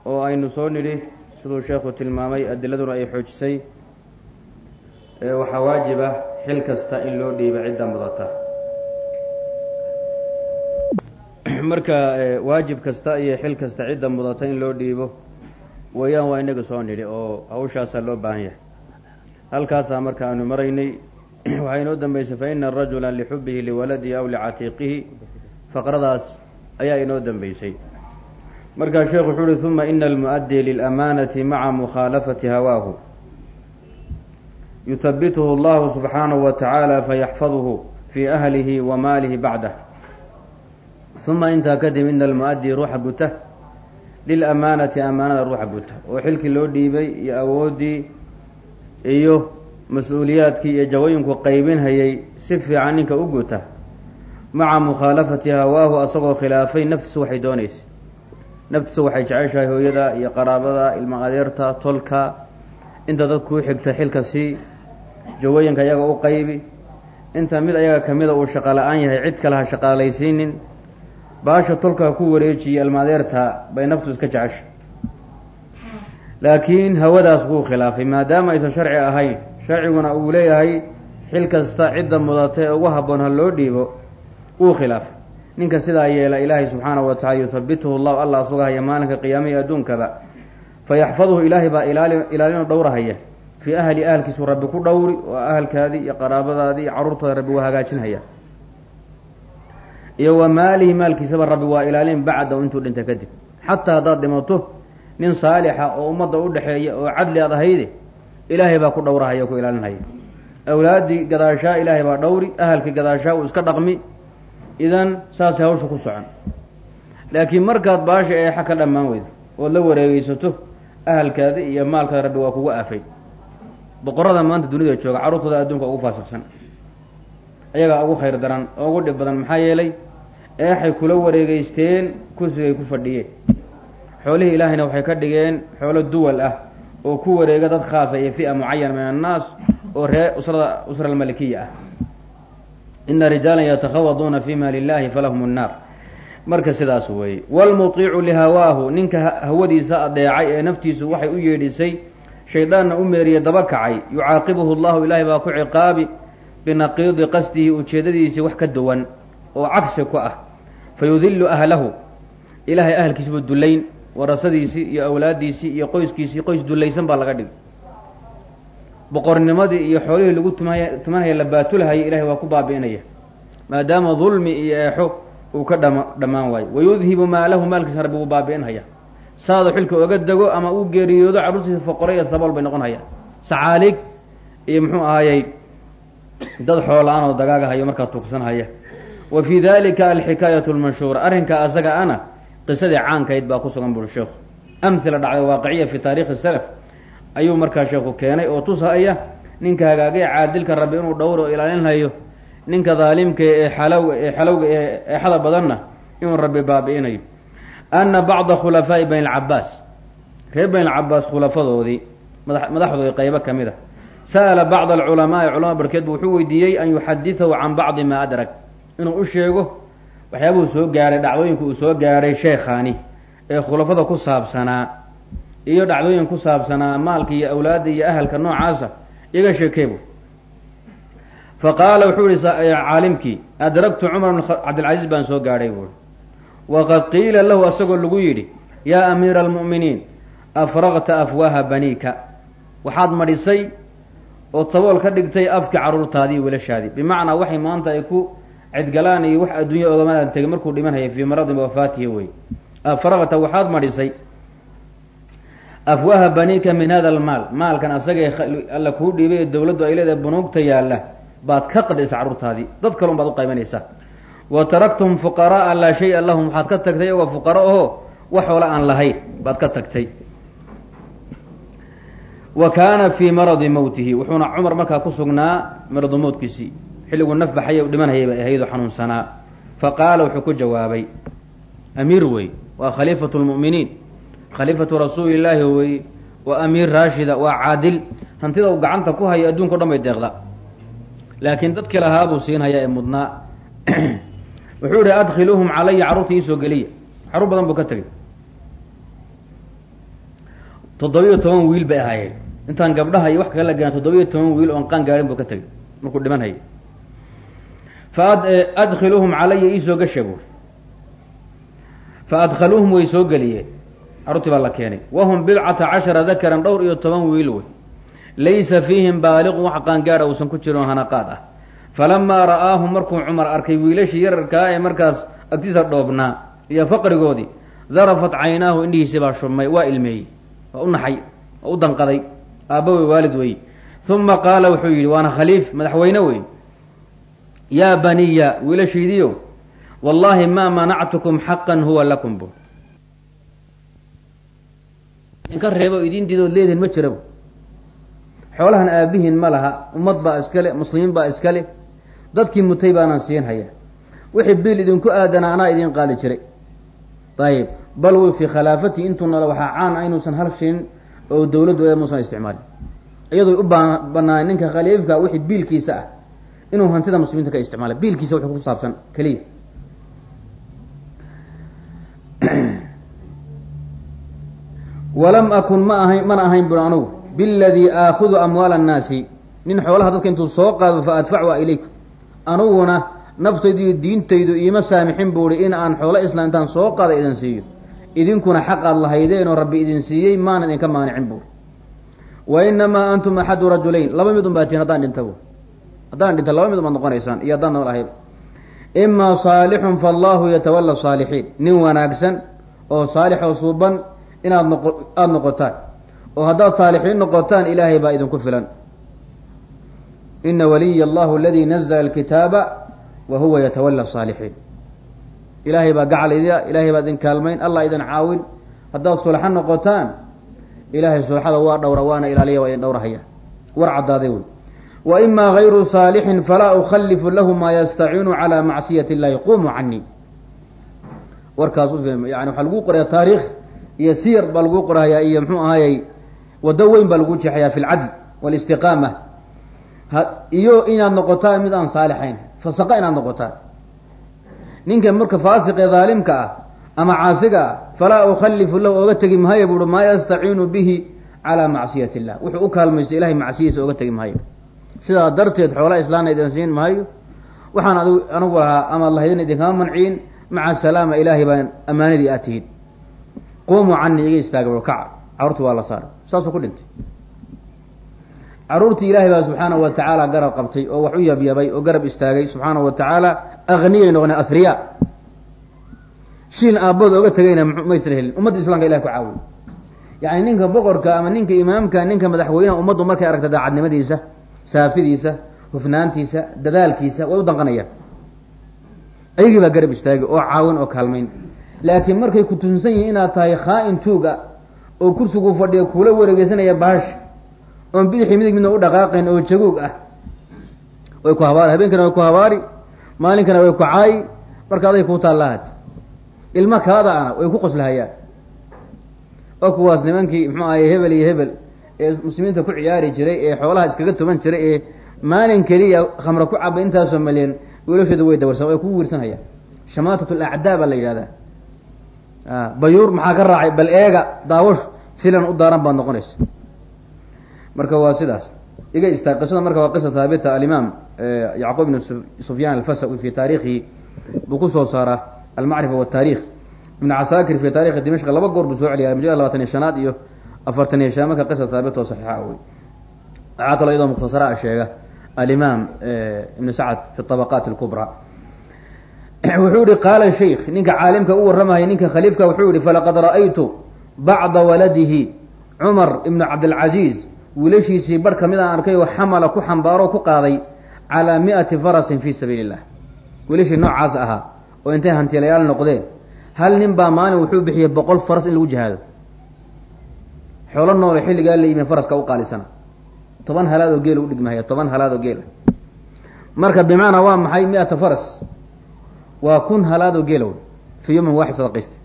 oo aynu soo nidhi siduu sheekhu tilmaamay adiladuna ay xoojisay waxaa waajib ah xil kasta in loo dhiibo cidda mudata marka waajib kasta iyo xil kasta cidda mudata in loo dhiibo wayaan waa inaga soo nidhi oo hawshaasaa loo baahan yahay. Halkaasaa marka aanu maraynay waxaa inoo dambeysay faina rajula lixubihi liwaladihi aw licatiiqihi faqradaas ayaa inoo dambeysay markaa sheekh wuxuu uhi uma ina almu'adii lilamaanati maca mukhaalafati hawaahu. Yuhabituhu allahu subxaanahu wa tacaala fayaxfaduhu fii ahlihi wa maalihi bacdah uma intaa kadib ina almu'adii ruuxa guta lilamaanati amaanada ruuxa guta oo xilkii loo dhiibay iyo awooddii iyo mas'uuliyaadkii iyo jawooyinku qaybinhayay si fiican ninka u guta maca mukhaalafati hawaahu asagoo khilaafay naftiisu waxay doonaysay naftiisa waxay jeceshahay hooyada iyo qaraabada ilma adeerta tolka. Inta dad kuu xigta xilka sii jawooyinka ayaga u qaybi. Inta mid ayaga kamida uu shaqo la'aan yahay cid kale ha shaqaalaysiinin. Baasha tolkaa ku wareejiyay almaadeerta bay naftu iska jecesha laakiin hawadaas wuu khilaafay maadaama aysan sharci ahayn sharciguna uu leeyahay xil kasta cidda mudata ee ugu habboon ha loo dhiibo wuu khilaafay ninka sidaa yeela ilaahay subxaanahu wa tacala yuhabituhu llahu allah sugahaya maalinka qiyaama iyo adduunkaba fayaxfaduhu ilaahay baa ilaali ilaalino dhowrahaya. Fii ahli ahalkiisu rabbi ku dhowri oo ahalkaadii iyo qaraabadaadii iyo carruurtaada rabbi waa hagaajinhaya. Iyo wa maalihi maalkiisaba rabbi waa ilaalin bacdahu intuu dhinta kadib. Xataa haddaad dhimato nin saalixa oo ummadda u dhexeeya oo cadli aad ahayde ilaahay baa ku dhowrahaya o ku ilaalinhaya awlaaddii gadaashaa ilaahay baa dhowri ahalkii gadaashaa uu iska dhaqmi. Idan saasay hawsha ku socon. Laakiin markaad baasha eexa ka dhammaan weydo ood la wareegeysato ahalkaadi iyo maalkaada rabbi waa kugu aafay. Boqorada maanta dunida jooga carruurtooda adduunka ugu faasiqsan ayagaa ugu khayr daran oo ugu dhib badan maxaa yeelay eexay kula wareegeysteen kursigay ku fadhiyeen. Xoolihii ilaahayna waxay ka dhigeen xoolo duwal ah oo ku wareega dad khaasa iyo fi'a mucayana min annaas oo ree usrada usra almalikiya ah. Ina rijaalan yatakhawaduuna fi maali illahi falahum nnaar marka sidaas weeye waalmutiicu lihawaahu ninka hawadiisa adeecay ee naftiisu waxay u yeedhisay shaydaanna u meeriye daba kacay yucaaqibuhu llahu ilaahay baa ku ciqaabi binaqiidi qasdihi ujeedadiisii wax ka duwan oo cagsi ku ah. Fayudillu ahlahu ilaahay ahalkiisibuu dullayn warasadiisii iyo awlaaddiisii iyo qoyskiisii qoys dullaysan baa laga dhigay. Boqornimadii iyo xoolihii lagu tumay tumanhaya la baatulahaya ilahay waa ku baabi'inaya. Maadaama dulmi iyo eexo uu ka dhama dhammaan waayo. Wayudhibu maalahu maalkiisa rabbi wuu baabi'inhaya saada xilka oga dego ama uu geeriyoodo carruurtiisa foqore iyo sabool bay noqon hayaan sacaalig iyo muxuu ahaayey dad xoola-aan oo dagaagahayo markaa tuugsanhaya. Wa fii dalika alxikaayatu lmanshuura arrinka asaga ana qisadii caankayd baa ku sugan buri sheekhu amhila dhacday waaqiciya fi taarikhi salaf. Ayuu markaa sheekhu keenay oo tusahaya ninka hagaagay caadilka rabbi inuu dhowr oo ilaalinhayo ninka daalimka ee xalow ee xalowga ee eexada badanna inuu rabbi baabi'inayo. Ana bacda khulafaa'i bani alcabaas reer bani alcabaas khulafadoodii mada madaxdoodii qaybo ka mid a sa'ala bacd alculamaai culama barkeed bu wuxuu weydiiyey an yuxadiثahu can bacdi maa adrag. Inuu u sheego waxyaabuhu soo gaaray dhacdooyinka uu soo gaaray sheekhaani ee khulafada ku saabsanaa iyo dhacdooyin ku saabsanaa maalka iyo awlaadda iyo ahalka noocaasa iga sheekeebu. Fa qaala wuxuu yihi caalimkii adragtu cumar bn cabdilcaziiz baan soo gaadhay buui waqad qiila lahu asagoo lagu yidhi yaa amiira almu'miniin afraqta afwaaha baniika. Waxaad madhisay oo tabool ka dhigtay afki carruurtaadii wiilashaadii bimacnaa waxay maanta ay ku cidgalaan iyo wax adduunya ogamaadan tegay markuu dhimanhaya fii maradin wafaatihi wey afraqta waxaad madhisay. Afwaaha baniika min hada almaal. Maalkan asagae alla kuu dhiibay ee dowladdu ay leedahay bunuugta yaalla baad ka qadhisa carruurtaadii dad kalon baad u qaybanaysaa wa taraktum fuqaraaa laa shay-a lahum. Waxaad ka tagtay iyagoo fuqaro aho wax hoola aan lahayn baad ka tagtay. Wa kaana fii maradi mowtihi wuxuuna cumar markaa ku sugnaa maradu mowtkiisii xilliguu naf baxaya u dhimanhayay bay ahayd oo xanuunsanaa. Fa qaala wuxuu ku jawaabay amiir wey waa khaliifatu lmu'miniin khaliifatu rasuuli illaahi wey waa amiir raashida waa caadil. Hantida uu gacanta ku hayo adduunka o dhan bay deeqda. Laakiin dadkii lahaa buu siinhayaa ee mudnaa. Wuxuu ihi adkhiluuhum calaya carruurta iisoo geliya. Carruur badan buu ka tegay toddobiyo toban wiil bay ahaayeen. Intaan gabdhaha iyo wax kaga la gaan toddobiyo toban wiil oon qaan gaarin buu ka tegay markuu dhiman hayay fa adkhiluuhum calaya iisoo gasha buuri fa adkhaluuhum way soo geliyeen carruurtii baa la keenay. Wahum bidcata cashara dakaran dhowr iyo toban wiil wey. Laysa fiihim baaliqun wax qaangaara uusan ku jirin oo hanaqaad ah. Falamaa ra'aahum markuu cumar arkay wiilashii yararkaa ee markaas agtiisa dhoobnaa iyo faqrigoodii darafat caynaahu indhihiisi baa shubmay waa ilmeeyey waa u naxay waa u danqaday aabba wey waalid wey uma qaala wuxuu yidhi waana khaliif madaxweyne wey yaa baniya wiilashaydiyo wallaahi maa manactukum xaqan huwa lakum bu. Inka reebo idin diidood leedihin ma jirabo xoolahan aabihiin ma laha ummad baa iskale muslimiin baa iskale dadkii mutay baanaan siin haya. Wixii biil idinku aadana anaa idiin qaadi jiray. Ayib bal wy fii khilaafatii intuu nala waxaa caan a inuusan hal shilin oo dowladdu ee muusan isticmaalin. Iyadoo u ba banaay ninka khaliifka wixii biilkiisa ah inuu hantida muslimiinta ka isticmaala biilkiisa wx ku saabsan keliya. Walam akun ma ahayn mana ahayn bur anugu biladii aakhudu amwaala annaasi. Nin xoolaha dadka intuu soo qaado fa adfacua ilayku anuguna naftaydu iyo diintaydu iima saamixin buu ihi in aan xoolo islaan intaan soo qaada idin siiyo. Idinkuna xaqaad lahaydeenoo rabbi idin siiyey maana idinka maanicin buuri wa inamaa antum axadu rajulayn. Laba mid un baa tihin haddaan dhintabo haddaan dhinta laba mid umaad noqonaysaan iyo haddaan nool ahayba imaa saalixun faallahu yatawalla saalixiin. Nin wanaagsan oo saalix oo suuban inaad noqo aada noqotaan. Oo haddaad saalixiin noqotaan ilaahay baa idinku filan. Ina waliya allahu aladii nazla alkitaaba wa huwa yatawalla saalixiin. Ilaahay baa gacalayda ilaahay baa idin kaalmayn allah idin caawin. Haddaad sulxo noqotaan ilaahay sulxada waa dhowra waana ilaaliya waa idin dhowrahaya. War caddaaday wey wa imaa gayru saalixin falaa ukhalifu lahu maa yastaciinu calaa macsiyati illahi qumuu canii warkaas yani waxaa lagu qoraya taariikh iyo siyar baa lagu qorahayaa iyo mxuu ahayey waddo weyn baa lagu jeexayaa fi lcadl walistiqaama iyo inaad noqotaan mid aan saalixayn fasaqa inaad noqotaan ninka marka faasiqee daalimka ah ama caasiga ah falaa ukhalifu lahu oga tegi mahayo buui maa yastaciinu bihi calaa macsiyati illah wuxuu u kaalmaysto ilahay macsiyadiisa oga tegi mahayo sidaa darteed xoolaa islaamna idin siin maayo. Waxaan ad anigu lahaa amaad lahaydin idinkama manciin maca salaama ilaahay baan ammaanadii aad tihiin quumuu canii iga istaaga kaca carruurtii waa la saaray saasuu ku dhintay. Carruurtii ilaahay baa subxaanahu wa tacaala garab qabtay oo wax u yabyabay oo garab istaagay. Subxaanahu wa tacaala akniyay noqoneen asriya shiin aabbood oga tegayna maysan helin. Ummadda islamka ilahay ku caawiy yacni ninka boqorka ama ninka imaamka ninka madaxweyneha ummaddu markay aragta daacadnimadiisa saafidiisa hufnaantiisa dadaalkiisa way u danqanayaan ayagii baa garab istaagay oo caawin oo kaalmayn. Laakiin markay ku tunsan yihiin inaad tahay khaa-in tuuga oo kursigu fadhiya kuula wareegeysanaya bahash oon bidixii midig midna u dhaqaaqayn oo jaguug ah. Way ku habaari habeenkana way ku habaari maalinkana way ku caayi marka aday kuu taallahad ilmo kalada ana way ku qoslahayaan. Oo kuwaas nimankii muxuu ahaye hebel iyo hebel ee muslimiinta ku ciyaari jiray ee xoolaha iskaga tuban jiray ee maalin keliya khamra ku cabay intaasoo malyan wiilashooda way dawarsan way kugu wiirsanhayaan shamaatat alacdaa baa la yidhahdaa bayuur maxaa ka raacay? Bal eega daawash filan u daaran baad noqonaysa. Marka waa sidaas. Iga istaa qisada marka waa qisa haabita alimaam yacquub ibn sufyaan alfasawi fi taariikhihi buu ku soo saaraa almacrifa wataarikh ibn casaakir fi taarikhi dimashq laba goor buu soo celiya mujada labatan iyo shanaad iyo afartan iyo shan marka qisa haabit oo saxiixa wey waxaa kaloo iyadoo mukhtasara sheega alimaam ibn sacd fi طabaqat اlkubra wuxuu yihi qaala shaykh ninka caalimka u warramaya ninka khaliifka wuxuu yihi falaqad ra'aytu bacda waladihi cumar ibn cabdilcaziiz wiilashiisii bar ka mid aan arkay oo xamala ku xambaaro ku qaaday calaa mi'ati farasin fi sabiili illah wiilashii noocaas ahaa oo intay hantilayaal noqdeen hal nin baa maalin wuxuu bixiyey boqol faras in lagu jihaado xoolo noole xilligaa la yimi faraska u qaalisana. Toban halaad oo geela udhigmahaya toban halaad oo geela marka bimacnaa waa maxay mi-ata faras? Waa kun halaad oo geela fi yawmin waaxid sadaqaysta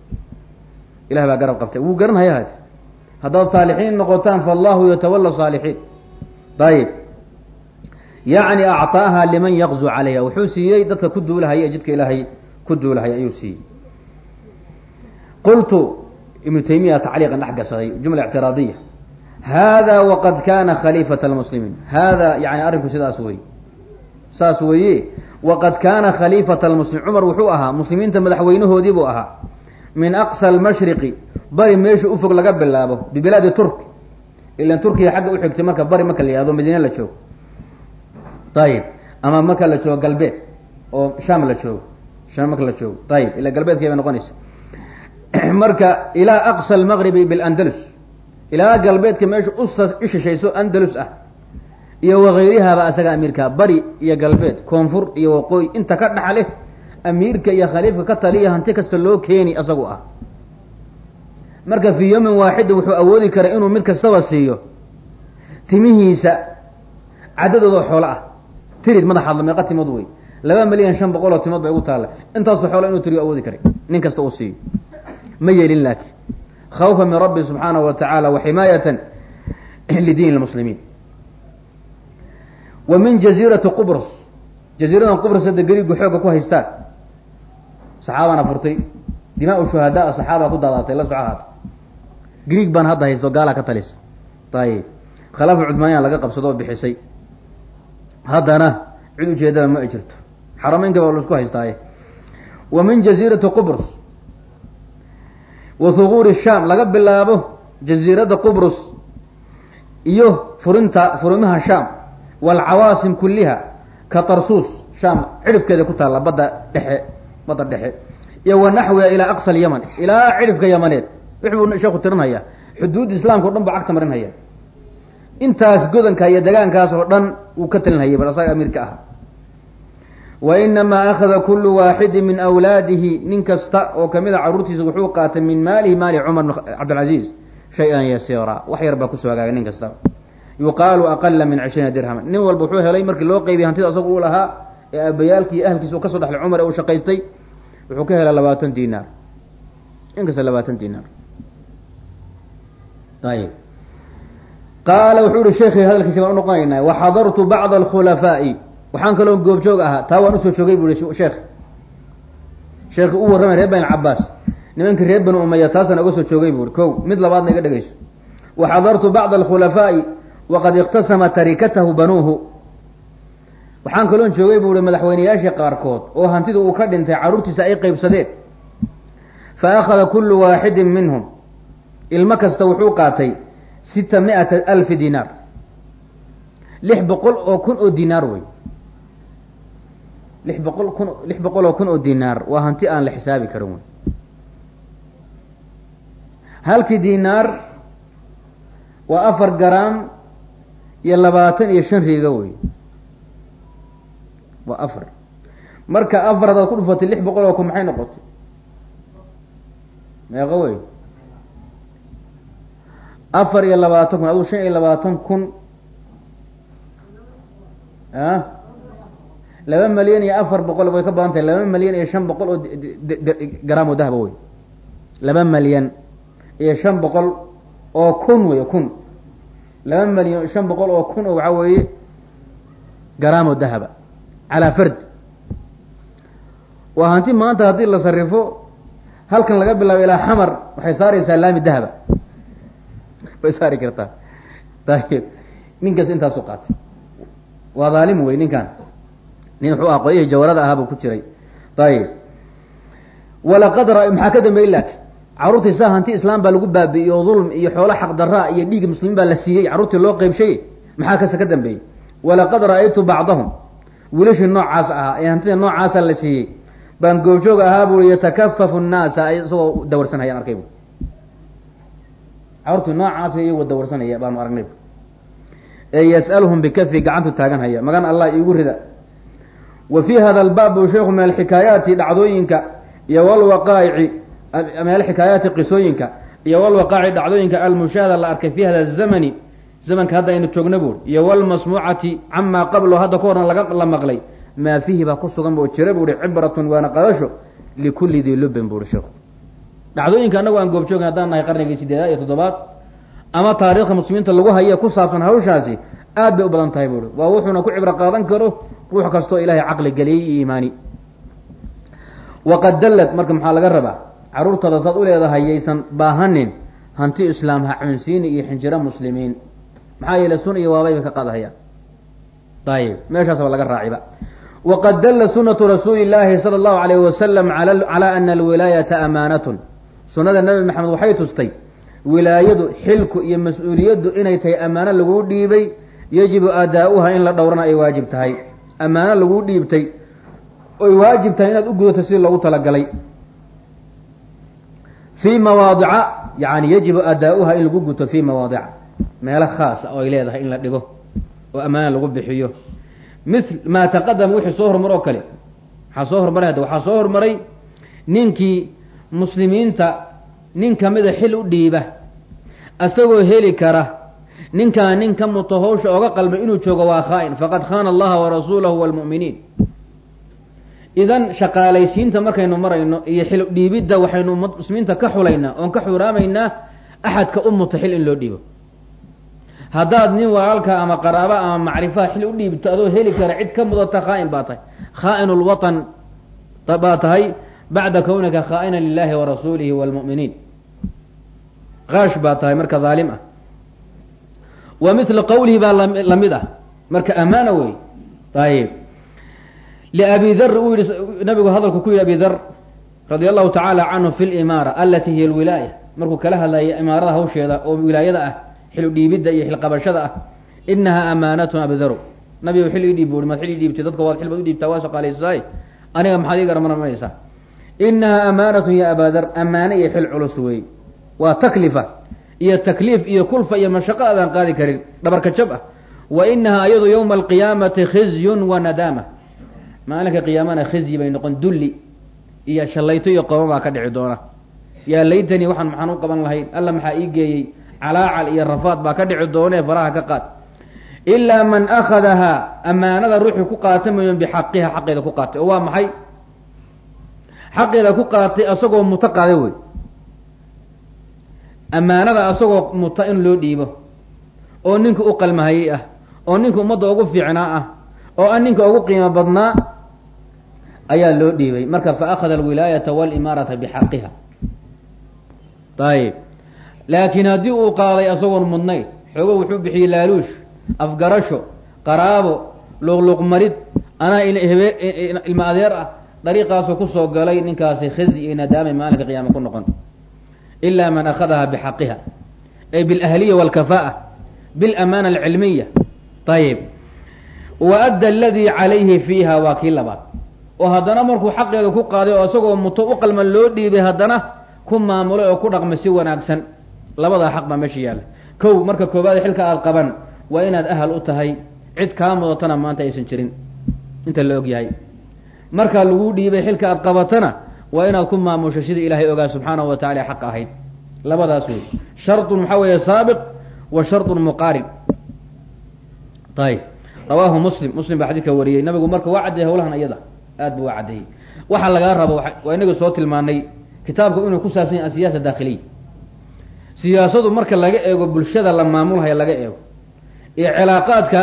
ilah baa garab qabtay. Wuu garanhaya hadi haddaad saalixiin noqotaan faallahu yatawalla saalixiin. Ayib yacni acطaaha liman yaqzu calayha. Wuxuu siiyey dadka ku duulahaya ee jidka ilaahay ku duulahaya ayuu siiyey. Qultu ibnu taymiya tacliiqan dhex gasaday jumla ictiraadiya hada waqad kana khaliifata lmuslimiin hada yani arrinku sidaas wey saas weeye waqad kaana khaliifata lmuslimiin cumar wuxuu ahaa muslimiinta madaxweynahoodii buu ahaa. Min aqsa almashriqi bari meesha ufog laga bilaabo bibilaadi turk. Ilan turkiya xagga u xigtay marka bari marka la yihahdo madiine la joogo. Ayib ama marka la joogo galbeed oo sham la joogo. Sham marka la joogo. Ayib ila galbeedkay bay noqonaysa marka ilaa aqsa almaqribi bilandalus. Ilaa galbeedka meesha usa ishishayso andalus ah. Iyo wagayrihaaba asaga amiirka bari iyo galbeed koonfur iyo waqooyi inta ka dhaxa leh amiirka iyo khaliifka ka taliya hanti kasta loo keeni asagu ah. Marka fii yawmin waaxidin wuxuu awoodi karay inuu mid kastaba siiyo timihiisa cadadooda xoolo ah. Tirid madaxaadla meeqa timad wey. Laba milyan shan boqol oo timood bay ugu taalla intaasu xoolo inuu tiriyo awoodi karay nin kasta uu siiyo ma yeelin laakiin. Khawfa min rabbi subxaanahu wa tacaala wa ximaayatan lidiin lmuslimiin. Wa min jaziirati qubrus. Jaziiradan qubrus hadda gariigu xoogga ku haystaan. Saxaabana furtay. Dimaa-u shuhadaa saxaaba ku daadatay la soco haata greeg baan hadda haysto gaala ka talisa ayib khilaafa cuhmaaniya laga qabsado oo bixisay. Haddana cid ujeedaba ma jirto. Xarameynka baa la isku haystaaye. Wa min jaziirati qubrus wa huquuri sham laga bilaabo jaziiradda qubrus iyo furinta furimaha sham waalcawaasim kulliha ka tarsuus sham cidhifkeeda ku taalla badda dhexe badda dhexe iyo wa naxwiha ilaa aqsa alyaman ilaa cidhifka yamaneed. Wixbuu sheeku tirinhaya xuduudda islaamka o dhan buu cagta marinhaya intaas godanka iyo degaankaas oo dhan wuu ka talinhayay bal asaga amiirka ah wa inamaa akhada kulu waaxidi min awlaadihi nin kasta oo ka mid a carruurtiisa wuxuu qaatay min maalihi maali cumar bn cabdilcaziiz shay-an yasiira wax yar baa ku soo hagaagay nin kasta. Yuqaalu aqala min cishriina dirhaman nin walba wuxuu helay markii loo qeybiyay hantida asagu uu lahaa ee aabayaalkii iyo ahalkiisa uu ka soo dhexlay cumar ee uu shaqaystay wuxuu ka helay labaatan dinaar in kasta labaatan dinaar ayib qaala wuxuu ihi sheekhi hadalkiisi baan unoqonaynaa waxadartu bacda alkhulafaa'i waxaan kaloo goobjoog ahaa. Taa waan u soo joogay bu ihi sheekh sheekhi u warramay reer bani cabaas nimankii reer bani umaya taasaan oga soo joogay bu i ko mid labaadna iga dhegeyso waxadartu bacda alkhulafaa'i waqad iqtasama tarikatahu banuuhu. Waxaan kaloon joogay bu ihi madaxweyneyaashii qaarkood oo hantida uu ka dhintay carruurtiisa ay qeybsadeen fa akhada kullu waaxidin minhum. Ilmo kasta wuxuu qaatay sita mi-ata alfi dinaar. Lix boqol oo kun oo dinaar wey lix boqol kun lix boqol oo kun oo dinaar waa hanti aan la xisaabi karin wey halkii dinaar waa afar garaam iyo labaatan iyo shan riiga wey. Waa afar. Marka afar haddaad ku dhufatay lix boqol oo kun maxay noqotay? Meeqo wey. Afar iyo labaatan kun aduu shan iyo labaatan kun a laba malyan iyo afar boqol way ka badan tahay. Laba malyan iyo shan boqol oo garaam oo dahaba wey. Laba malyan iyo shan boqol oo kun wey kun. Laba malyan shan boqol oo kun oo waxaa weeye garaam oo dahaba calaa fard. Waa hanti maanta haddii la sarifo halkan laga bilaabo ilaa xamar waxay saaraysaa laami dahaba way saari kartaa. Ayib ninkaas intaasu qaatay. Waa dhaalim wey ninkan nin wuxuu ah jawarada ahaa buu ku jiray. Ayib walaqad ra maxaa ka dambeeyey laakin carruurtii saa hanti islaam baa lagu baabi'iyo dulm iyo xoolo xaq daraa iyo dhiig muslimiin baa la siiyey. Carruurtii loo qeybshay maxaa kase ka dambeeyey walaqad ra'aytu bacdahum. Wiilashii noocaas ahaa ee hantida noocaasa la siiyey. Baan goobjoog ahaa bui yatakafafu nnaasa isagoo dawarsanhayaan arkay bu carruurtii noocaasa iyagoo dawarsanaya baanu aragnay ee yas'aluhum bikafi gacantu taagan haya. Magan allah iigu rida wa fii hada albaab buu sheekhu min alxikaayaati dhacdooyinka iyo walwaqaa'ici min alxikaayaati qisooyinka iyo walwaqaaci dhacdooyinka almushaahada la arkay fi hada zamani zamanka hadda aynu joogna buuri iyo walmasmuucati camaa qablo hadda ka horna laga la maqlay maa fiihi baa ku sugan buu jira buuhi cibratun waana qadasho likulli dii lubin buuhi dhacdooyinka annagu aan goobjoogin haddaan nahay qarnigii sideedaad iyo toddobaad ama taariikhda muslimiinta lagu haye ku saabsan hawshaasi aad bay u badan tahay buuhi waa wuxuuna ku cibro qaadan karo ruux kastoo ilaahay caqli geliyey iyo iimaani. Waqad dallad marka maxaa laga rabaa? Carruurtada saad u leedahay yaysan baahanin hanti islaam ha cunsiini iyo xinjiro muslimiin. Maxaa yeele sun iyo waabay bay ka qaadahayaan. Ayib meeshaasba laga raaciba. Waqad dalla sunatu rasuuli llaahi sala allahu alayh wasalam calaa ana alwilaayata amaanatun. Sunnada nabi maxamed waxay tustay wilaayadu xilku iyo mas'uuliyaddu inay tahay ammaano laguu dhiibay yajibu adaa-uha in la dhowrana ay waajib tahay ammaano laguu dhiibtay oy waajib tahay inaad u gudato sidii loogu talagalay. Fii mawaadica yani yajibu adaa-uha in lagu guto fii mawaadica. Meelo khaasa oo ay leedahay in la dhigo oo ammaana lagu bixiyo. Mitl maa taqadama wixii soo horumar oo kale. Waxaa soo horumaray hadda waxaa soo horumaray ninkii muslimiinta nin kamida xil u dhiiba asagoo heli kara ninkaan nin ka muto hawsha ooga qalbay inuu joogo waa khaa-in. Faqad khaana allaha warasuulahu walmu'miniin idan shaqaalaysiinta markaynu marayno iyo xil dhiibidda waxaynu muslimiinta ka xulaynaa oon ka xuraamaynaa axadka u muta xil in loo dhiibo. Haddaad nin walaalka ama qaraaba ama macrifaha xil u dhiibto adoo heli kara cid ka mudata khaa-in baa tahay. Khaa-in lwatan baa tahay bacda kawnika khaa-ina lilahi wa rasuulihi walmu'miniin qaash baa tahay marka dhaalim ah wa mila qawlihi baa la mid ah. Marka amaana wey ayib liabi dar uu yihi nabigu hadalku ku yihi abi dar radia allahu tacaala canhu fi limaara alati hiya alwilaaya. Markuu kala hadlaya imaarada hawsheeda oo wilaayada ah xil dhiibidda iyo xilqabashada ah inahaa amaanatun abidaru nabiga xil ii dhiib buui maad xil ii dhiibtay? Dadka waad xil baad u dhiibtaa waa shaqaalaysaay aniga maxaad ii garmarmaysaa inahaa amaanatun ya abaadar amaane iyo xil culus wey waa taklifa iyo takliif iyo kulfa iyo mashaqo aadaan qaadi karin. Dhabarka jab ah. Wa inahaa ayadu yowma alqiyaamati khizyun wa nadaama. Maalinka qiyaamana khizyi bay noqon dulli iyo shallayto iyo qooma baa ka dhici doona. Yaa laytanii waxaan maxaan u qaban lahayn alla maxaa ii geeyey? Calaacal iyo rafaad baa ka dhici doonee faraha ka qaad. Ilaa man akhadahaa amaanada ruuxii ku qaata mayon bixaqiha xaqeeda ku qaatay. Oo waa maxay? Xaqeeda ku qaatay asagoo muto qaaday wey amaanada asagoo muta in loo dhiibo. Oo ninka u qalmahayey ah. Oo ninka ummadda ugu fiicnaa ah. Oo an ninka ugu qiimo badnaa ayaa loo dhiibay. Marka fa akhada alwilaayata walimaarata bixaqiha. Ayib laakiin haddii uu qaaday asagoon mudnayn xoogo wuxuu bixiyey laaluush afgarasho qaraabo luqluqmarid anaa ilma adeer ah dariiqaasuu ku soo galay ninkaasi khizy iyo nadaamay maalinka qiyaama ku noqon ilaa man akhadaha bixaqiha ay walkafaa'a bilamaana alcilmiya ayib wa adda aladii calayhi fiiha waa kii labaad oo haddana markuu xaqeeda ku qaaday oo isagoo muto u qalman loo dhiibay haddana ku maamulay oo ku dhaqmay si wanaagsan labadaa xaq baa meesha yaalla kow marka koobaad xilka aada qaban waa inaad ahal u tahay cid kaa mudatana maanta aysan jirin inta la og yahay markaa lagu dhiibay xilka aad qabatana waa inaad ku maamusho sida ilaahay ogaa subxaanahu wa tacala xaq ahayd. Labadaas wey shardun maxaa weeye saabiq wa shardun muqaarin. Ayib rawaahu muslim. Muslim baa xadidka wariyey. Nabigu marka waa caddeeyey hawlahan iyada aad buu waa caddeeyey waxaa lagaa rabo waa inaga soo tilmaanay kitaabku inuu ku saabsan yahay asiyaasa daakhiliya siyaasadu marka laga eego bulshada la maamulhaya laga eego. Iyo cilaaqaadka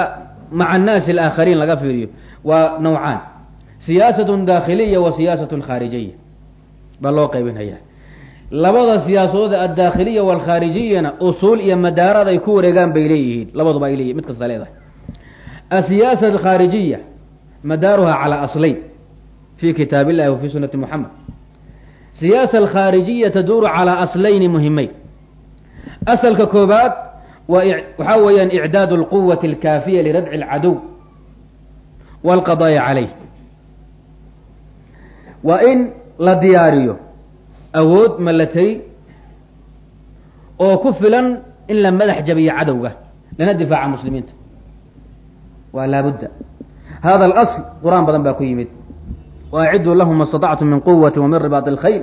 maca annaasi alaakhariin laga fiiriyo. Waa nawcaan. Siyaasatun daakhiliya wa siyaasatun khaarijiya baa loo qaybinhaya labada siyaasadooda addaakhiliya waalkhaarijiyana usuul iyo madaarad ay ku wareegaan bay leeyihiin. Labaduba ay leeyihiin mid kasta leedahay. Asiyaasa alkhaarijiya madaaruha calaa aslayn fi kitaab illahi wa fi sunati moxamed siyaasa alkhaarijiya taduuru calaa aslayni muhimeyn asalka koobaad waxaa weeyaan icdaad alquwati alkaafiya liradci alcadow waalqadaa'i calayh waa in la diyaariyo awood malatay oo ku filan in la madax jabiyo cadowga lana difaaca muslimiinta waa laabudda hada alasl qur-aan badan baa ku yimid waaciduu lahum ma staطactum min quwati wa min ribaط اlkhayl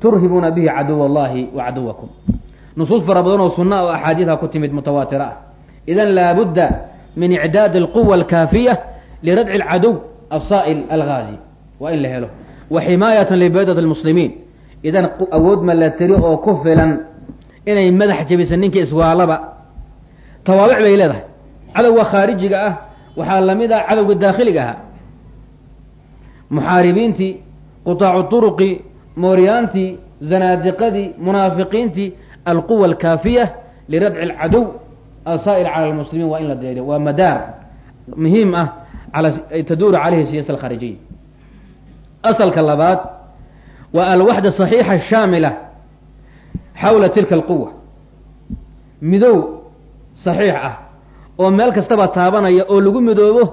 turhibuuna bihi caduw اllahi wa caduwakum nusuus fara badan oo suna oo axaadiidha ku timid mutawaatira ah idan laabudda min icdaadi اlquwa alkaafiya liradci اlcadow asaa'il algaazi waa in la helo wa ximaayata libeydat اlmuslimiin idan awood malateri oo ku filan inay madax jabisa ninka iswaalaba tawaabic bay leedahay cadowga khaarijiga ah waxaa la mid ah cadowga daakhiliga ahaa muxaaribiintii qutaacu turuqi mooryaantii zanaadiqadii munaafiqiintii alquwa alkaafiya liradci alcadow asaa'ir cala lmuslimiin waa in la deeriyo waa madaar muhiim ah taduuru calayhi siyaasa alkhaarijiya asalka labaad waa alwaxda saxiixa ashaamila xawla tilka alquwa. Midow saxiix ah oo meel kastaba taabanaya oo lagu midoobo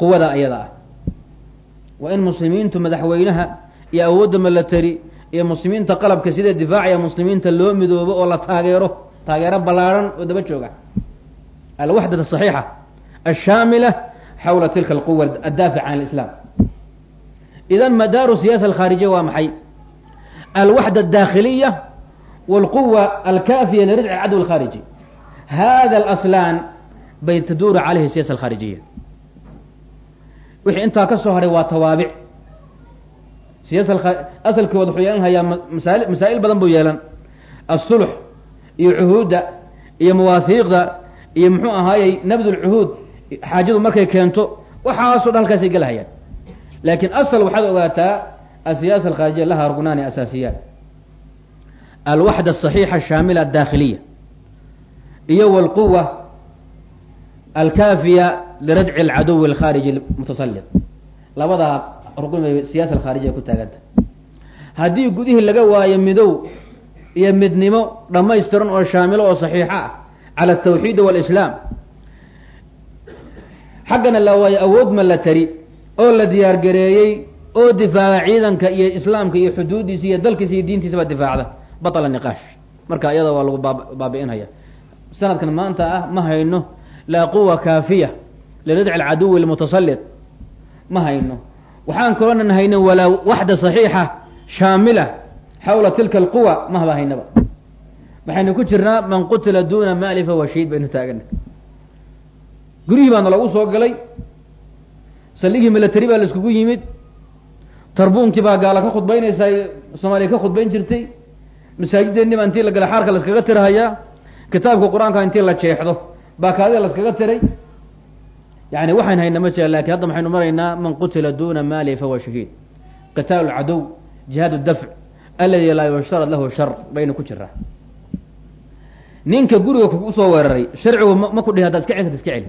quwada ayada ah. Waa in muslimiintu madaxweynaha iyo awoodda milatari iyo muslimiinta qalabka sida difaacaya muslimiinta loo midoobo oo la taageero taageero ballaarhan oo daba jooga. Alwaxdat asaxiixa ashaamila xawla tilka alquwa addaafic can alislaam idan madaaru siyaasa alkhaarijiya waa maxay alwaxda adaakhiliya walquwa alkaafiya liradci alcadow alkhaariji hada alaslaan bay taduuru calayhi siyaasa alkhaarijiya wixii intaa ka soo hadhay waa tawaabic siyaasa asalkooda wuxuu yeelanhayaa masaali masaa'il badan buu yeelan asulx iyo cuhuudda iyo mawaahiiqda iyo muxuu ahaayey nabd xaajadu markay keento waxaasoo dhan halkaasay gelahayaan laakiin asal waxaad ogaataa asiyaasa alkhaarijiya laha rugnaani asaasiyaat alwaxda asaxiixa ashaamila adaakhiliya iyo walquwa alkaafiya liradci alcaduwi alkhaariji almutasalid labadaa rukun bay siyaasa alkhaarijiya ku taaganta haddii gudihii laga waayo midow iyo midnimo dhammaystiran oo shaamilo oo saxiixo ah cala altawxiid walislaam xaggana la waayo awood ma la tari oo la diyaargareeyey oo difaaca ciidanka iyo islaamka iyo xuduuddiisa iyo dalkiisa iyo diintiisaba difaacda. Batala niqaash. Marka iyada waa lagu baab baabi'inhaya sanadkan maanta ah ma hayno laa quwa kaafiya liradci alcaduwi almutasalid ma hayno. Waxaan kalonan haynin walaa waxda saxiixa shaamila xawla tilka alquwa ma haba haynaba. Waxaynu ku jirnaa man qutila duna maali fahuwa shahiid baynu taagana guryihii baana lagu soo galay saldhigii milatari baa la yimid. Tarbuunkii baa gaala ka khudbaynaysaa soomaaliya ka khudbayn jirtay. Masaajideenni baa intii la galay xaarka la iskaga tirhayaa kitaabka qur'aanka intii la jeexdo baa kaadida la iskaga tiray. Yani waxayn hayna ma jira laakiin hadda maxaynu maraynaa man qutila duna maali fahuwa shahiid. Qitaalu cadow jihaad dafc aladi laa yushtarad lahu shar baynu ku jiraa ninka guriga kugu soo weeraray sharcigu ma ku dhihi hadaad iska celin iska celi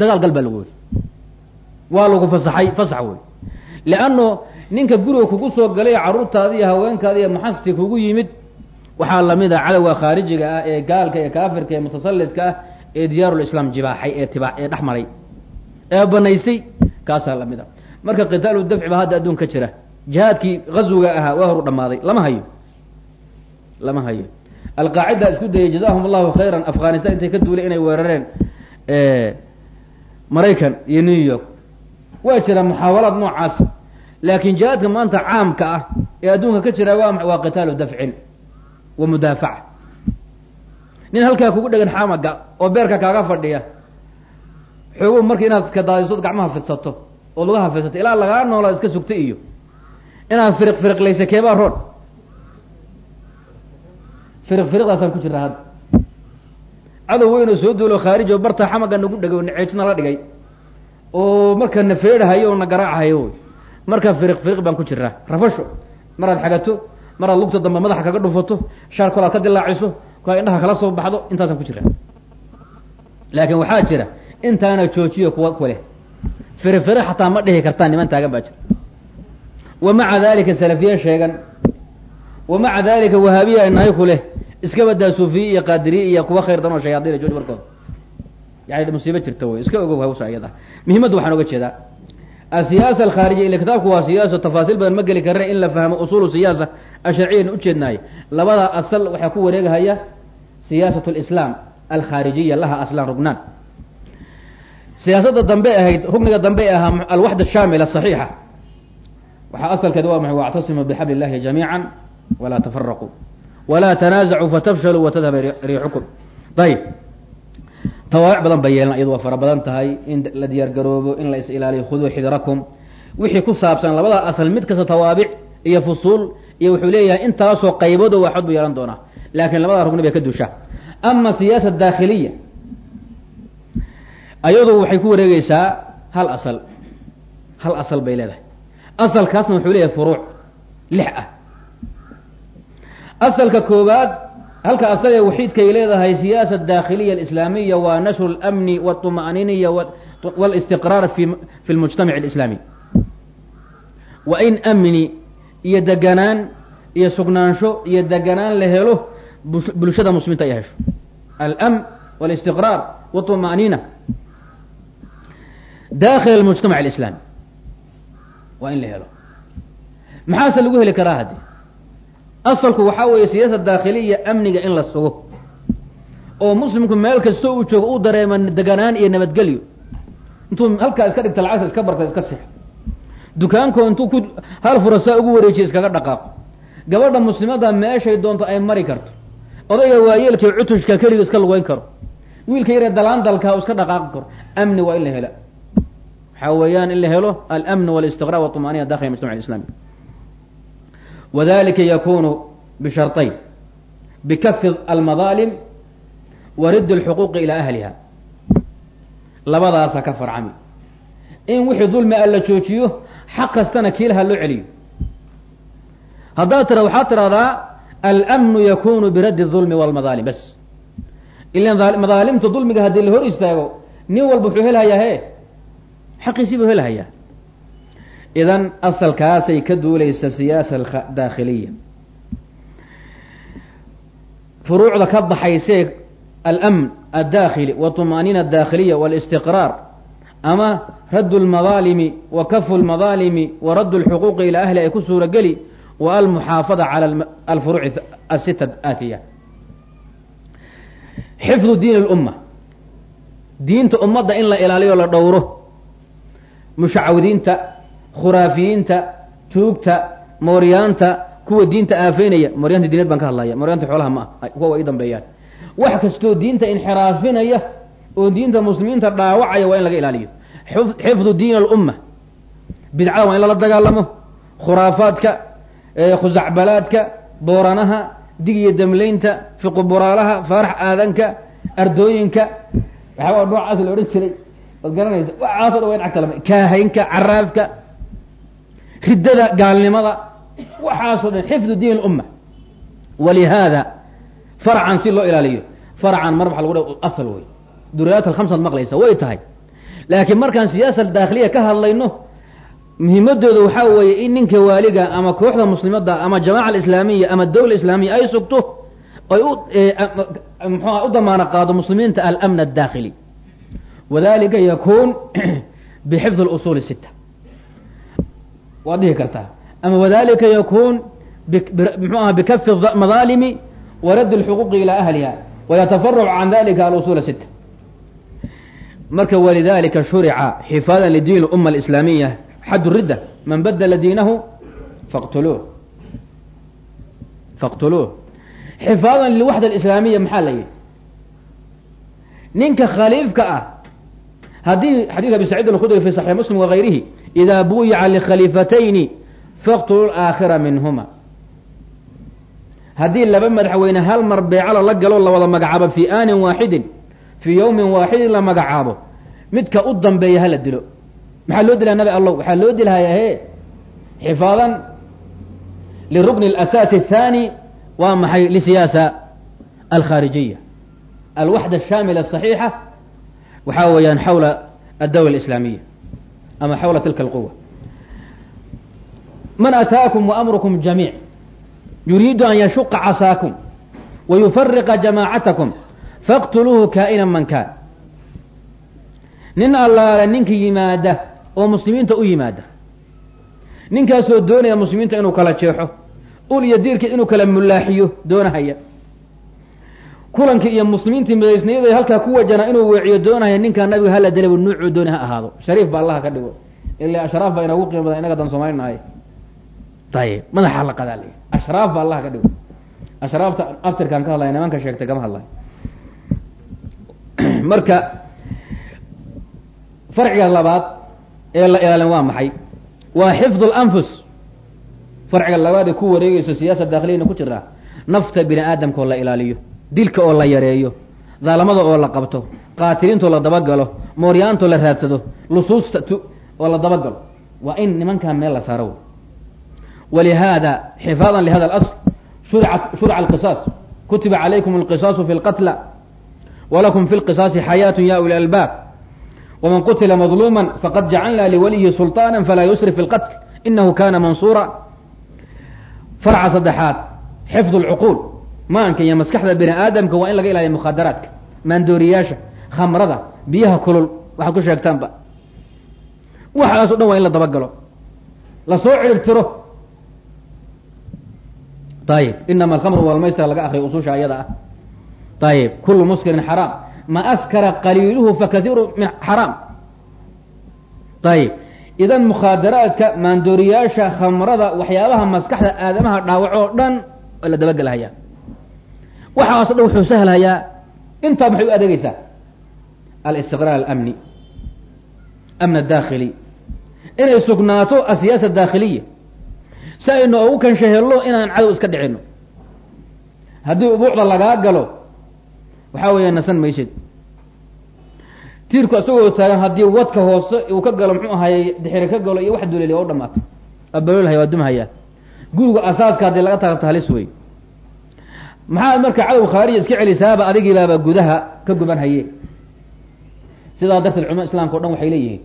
dagaal gal baa lagu yiri waa lagu fasaxay fasax wey leanno ninka guriga kugu soo galay carruurtaada iyo haweenkaada iyo maxasti kugu yimid waxaa la mid ah cadowga khaarijiga ah ee gaalka ee kaafirka ee mutasalidka ah ee diyaarulislaam jibaaxay ee tiba ee dhex maray ee banaystay kaasaa la mid a marka qitaalu baa hadda adduun ka jira. Jihaadkii gaswiga ahaa waa horu dhamaaday lama hayo. Lama hayo. Alqaacida isku dayay jazahum allahu khayran afghanistan intay ka duulay inay weerareen maraykan iyo new york waa jira muxaawalaad noocaas. Laakiin jihaadka maanta caamka ah ee adduunka ka jira waa qitaalu dafcin wa mudaafaca nin halkaa kugu dhegan xamaga oo beerka kaaga fadhiya xoogo marka inaad iska daadisood gacmaha fidsato oo lugaha fidsato ilaa lagaa noolaad iska sugta iyo inaad firiq firiqlaysa keebaa roon. Firiq firiqdaasaan ku jiraa hadda cadow weynoo soo duulo khaarij oo barta xamaga nagu dhegay oo ceejna la dhigay oo marka na feedhahayo oo na garaacahayo wy marka firiq firiq baan ku jiraa rafasho maraad xagato maraad lugta dambe madaxa kaga dhufato shaarkood aad ka dilaaciso kaa indhaha kala soo baxdo intaasaan ku jiraa laakiin waxaa jira intaana joojiyo kuwa kuleh firiq firiq xataa ma dhihi kartaan niman taagan baa jira. Wa maca dalika salafiye sheegan. Wa maca dalika wahaabiya inahay ku leh. Iska badaa suufiye iyo qaadiriye iyo kuwa khayr dan oo shayaadiina jooji warkooda yani musiibo jirta wey iska ogow hawsa iyada muhimadda waxaan oga jeedaa. Asiyaasa alkhaarijiya ila kitaabku waa siyaasa tafaasiil badan ma geli karna in la fahmo usuulu siyaasa. Asharciyan ujeednaayo labada asal waxaa ku wareegahaya siyaasat lislaam alkhaarijiya laha aslaan rugnaan. Siyaasadda dambe ahayd rugniga dambe ahaa alwaxda shaamila saxiixa. Waxaa asalkeeda waa maxay? Wactasimuu bixabli illahi jamiica walaa tafaraquu walaa tanaazacuu fatafshaluu watadhaba riixukum. Ayib tawaabic badan bay yeelan iyadu waa fara badan tahay in la diyaar garoobo in la is ilaaliyo khuduu xidirakum wixii ku saabsan labada asal mid kasta tawaabic iyo fusuul iyo wuxuu leeyahay intaasoo qaybood oo waaxood buu yeelan doonaa laakiin labada rugni bay ka dushaa ama siyaasa daakhiliya ayadu waxay ku wareegeysaa hal asal. Hal asal bay leedahay. Asalkaasna wuxuu leeyahay furuuc lix ah. Asalka koobaad halka asal ee waxiidkay leedahay siyaasa daakhiliya alislaamiya waa nashru اlamni wاطuma'niniya wاlistiqraar fi fi lmujtamac اlislaami wa in amni iyo deganaan iyo sugnaansho iyo deganaan la helo bulshada muslimiinta ay hesho almn wاlistiqraar wاطuma'nina dakhil اlmujtamac اlislaami waa in la helo maxaase lagu heli karaa haddi asalku waxaa weeye siyaasa daakhiliya amniga in la sugo. Oo muslimku meel kastoo uu joogo u dareema deganaan iyo nabadgelyo. Intuu halkaa iska dhigta lacagta iska barka iska six dukaanko intuu ku hal furasaa ugu wareejiya iskaga dhaqaaqo. Gabadha muslimada meeshay doonto ay mari karto. Odayga waayeelkii cutushka keliga iska lugeyn karo. Wiilka yaree dalaandalkaa iska dhaqaaqi karo. Amni waa in la hela waxaa weeyaan in la helo almn wاlistiqrar wطmanina dakhil mujtamac islami wadalika yakunu bisharطayn bikafi almadaalim wa ridd اlxuquuqi ilaa ahliha labadaasa ka farcami in wixii dulmi a la joojiyo xaq kastana kiilaha loo celiyo haddaad tira waxaad tidhahdaa almnu yakunu biraddi الظulmi wاlmadaalim bas ilan madaalimta dulmiga haddii la hor istaago nin walba wuxuu helhayaa he xaqiisii buu helhayaa idan asalkaasay ka duulaysa siyaasa daakhiliya furuucda ka baxaysee almn aلdakhili wطumaaniina الdakhiliya wاlistiqraar ama radd اlmadaalimi wa kafu اlmadaalimi wa radd اlxuquuqi ilaa ahli ay ku suura geli wa almuxaafada calى alfuruuci asita aatiya xifdu diin اlumma diinta ummadda in la ilaaliyo la dhowro mushacawdiinta khuraafiyiinta tuugta mooryaanta kuwa diinta aafeynaya mooryaanta diineed baan ka hadlaya mooryaanta xoolaha ma ah kuwa waa i dambeeyaan. Wax kastoo diinta inxiraafinaya oo diinta muslimiinta dhaawacaya waa in laga ilaaliyo. Xifdu diin alumma. Bidcada waa in lala dagaalamo. Khuraafaadka khusacbalaadka booranaha dig iyo damleynta fiquburaalaha faarax aadanka ardooyinka. Waxaaba noocaas la odhan jiray. Waad garanaysa. Waxaaso dhan waa in cagta lama kaahaynka caraafka riddada gaalnimada waxaasoo dhan xifdu diin اlumma walihaada farcan si loo ilaaliyo. Farcan mar waxa lagu asal wey duriyaat alkhamsaad maqlaysa way tahay. Laakiin markaan siyaasa daakhiliya ka hadlayno muhiimadooda waxaa weeye in ninka waaliga ama kooxda muslimadda ama jamaca alislaamiya ama dawla islaamiya ay sugto ay u mxuha u damaano qaado muslimiinta almn adaakhili wadalika yakun bxifd اlusul sita waad dhihi kartaa ama wadalika yakun mxu aha bikafi madaalimi waradd اlxuquuqi ilaa ahliha wayatafaracu can dalika alusul sita marka walidalika shurica xifaadan lidiin اumma اlislaamiya xad ridda man badla diinahu faqtuluuh faqtuluuh xifaadan lilwaxda alislaamiya maxaa la yidhi ninka khaliifka ah haddii xadiid abi saciid alkhudri fi saxiix muslim wagayrihi idaa buyica likhaliifatayni faqtuluu laakhira minhuma haddii laba madaxweyne hal mar beecala la galo la wada magacaabo fii aanin waaxidin fii yowmin waaxidin la magacaabo midka u dambeeya hala dilo maxaa loo dilaa nabi allow waxaa loo dilhayaa he xifaadan lirukni alasaasi athaani waa maxay lisiyaasa alkhaarijiya alwaxda ashaamila asaxiixa waxaa weeyaan xawla addawla alislaamiya ama xawla tilka alquwa man ataakum waamrukum jamiic yuriidu an yashuqa casaakum wayufariqa jamaacatakum faqtuluuhu kaa'ina man kaan nin allaale ninka yimaada oo muslimiinta u yimaada ninkaasoo doonaya muslimiinta inuu kala jeexo ul iyo diirkeed inuu kala mulaaxiyo doonahaya kulankii iyo muslimiintii midaysnayada halkaa ku wajanaa inuu weeciyo doonahaya ninkaa nabiga hala dalabu nuucuu dooni ha ahaado. Shariif ba allaha ka dhigo. Ila ashraaf baa inoogu qiimo badan inaga dan soomaalinahay ayib madaxa la qadaa ashraaf ba allaha ka dhigo. Ashraafta aftirkaan ka hadlaya nimanka sheegtay kama hadlayo marka farciga labaad ee la ilaalin waa maxay? Waa xifd اlanfus farciga labaad ee ku wareegeyso siyaasa dakhiliyana ku jiraa nafta bini aadamka oo la ilaaliyo dilka oo la yareeyo daalamada oo la qabto qaatiliintoo la dabagalo mooryaantoo la raadsado lusuusta oo la dabagalo waa in nimankaa meel la saaro walihaada xifaaظa lihada اlasl shurca اlqisaas kutiba calaykum اlqisaasu fi اlqatla walakum fi اlqisaasi xayaaة ya uli albaab wman qutila madluuma faqad jacalna liwaliyi sulطaana falaa yusrif fi اlqatl inahu kana mansuura farca saddexaad xifd اlcuquul maanka iyo maskaxda bini aadamka waa in laga ilaaliya mukhaadaraadka maandooriyaasha khamrada biyaha kulul waxaad ku sheegtaanba. Waxaaso dhan waa in la dabagalo la soo cirib tiro ayib inama alkhamru walmaysra laga akriyo ususha ayada ah. Ayib kulu muskirin xaraam. Ma askara qaliiluhu fakaiiru min xaraam. Ayib idan mukhaadaraadka maandooriyaasha khamrada waxyaabaha maskaxda aadamaha dhaawac dhan waa la dabagelhayaa waxaaso dhan wuxuu sahlhayaa intaa maxay u adeegeysaa alistiqraar alamni. Amn adaakhili inay sugnaato asiyaasa daakhiliya. Si aynu ugu kanshahelno inaan cadow iska dhicino haddii ubuucda lagaa galo waxaa weeya nasan maysid. Tiirku isagoo taagan haddii wadka hoose uu ka galo muxuu ahaye dixiri ka galo iyo wax duleeliya o dhamaato waa baloolhaya waa dumhayaa guriga asaaska haddii laga taabto halis wey maxaad marka cadow khaariya iska celisaaba adigiibaaba gudaha ka guban haye? Sidaa darteed culama islaamka o dhan waxay leeyihiin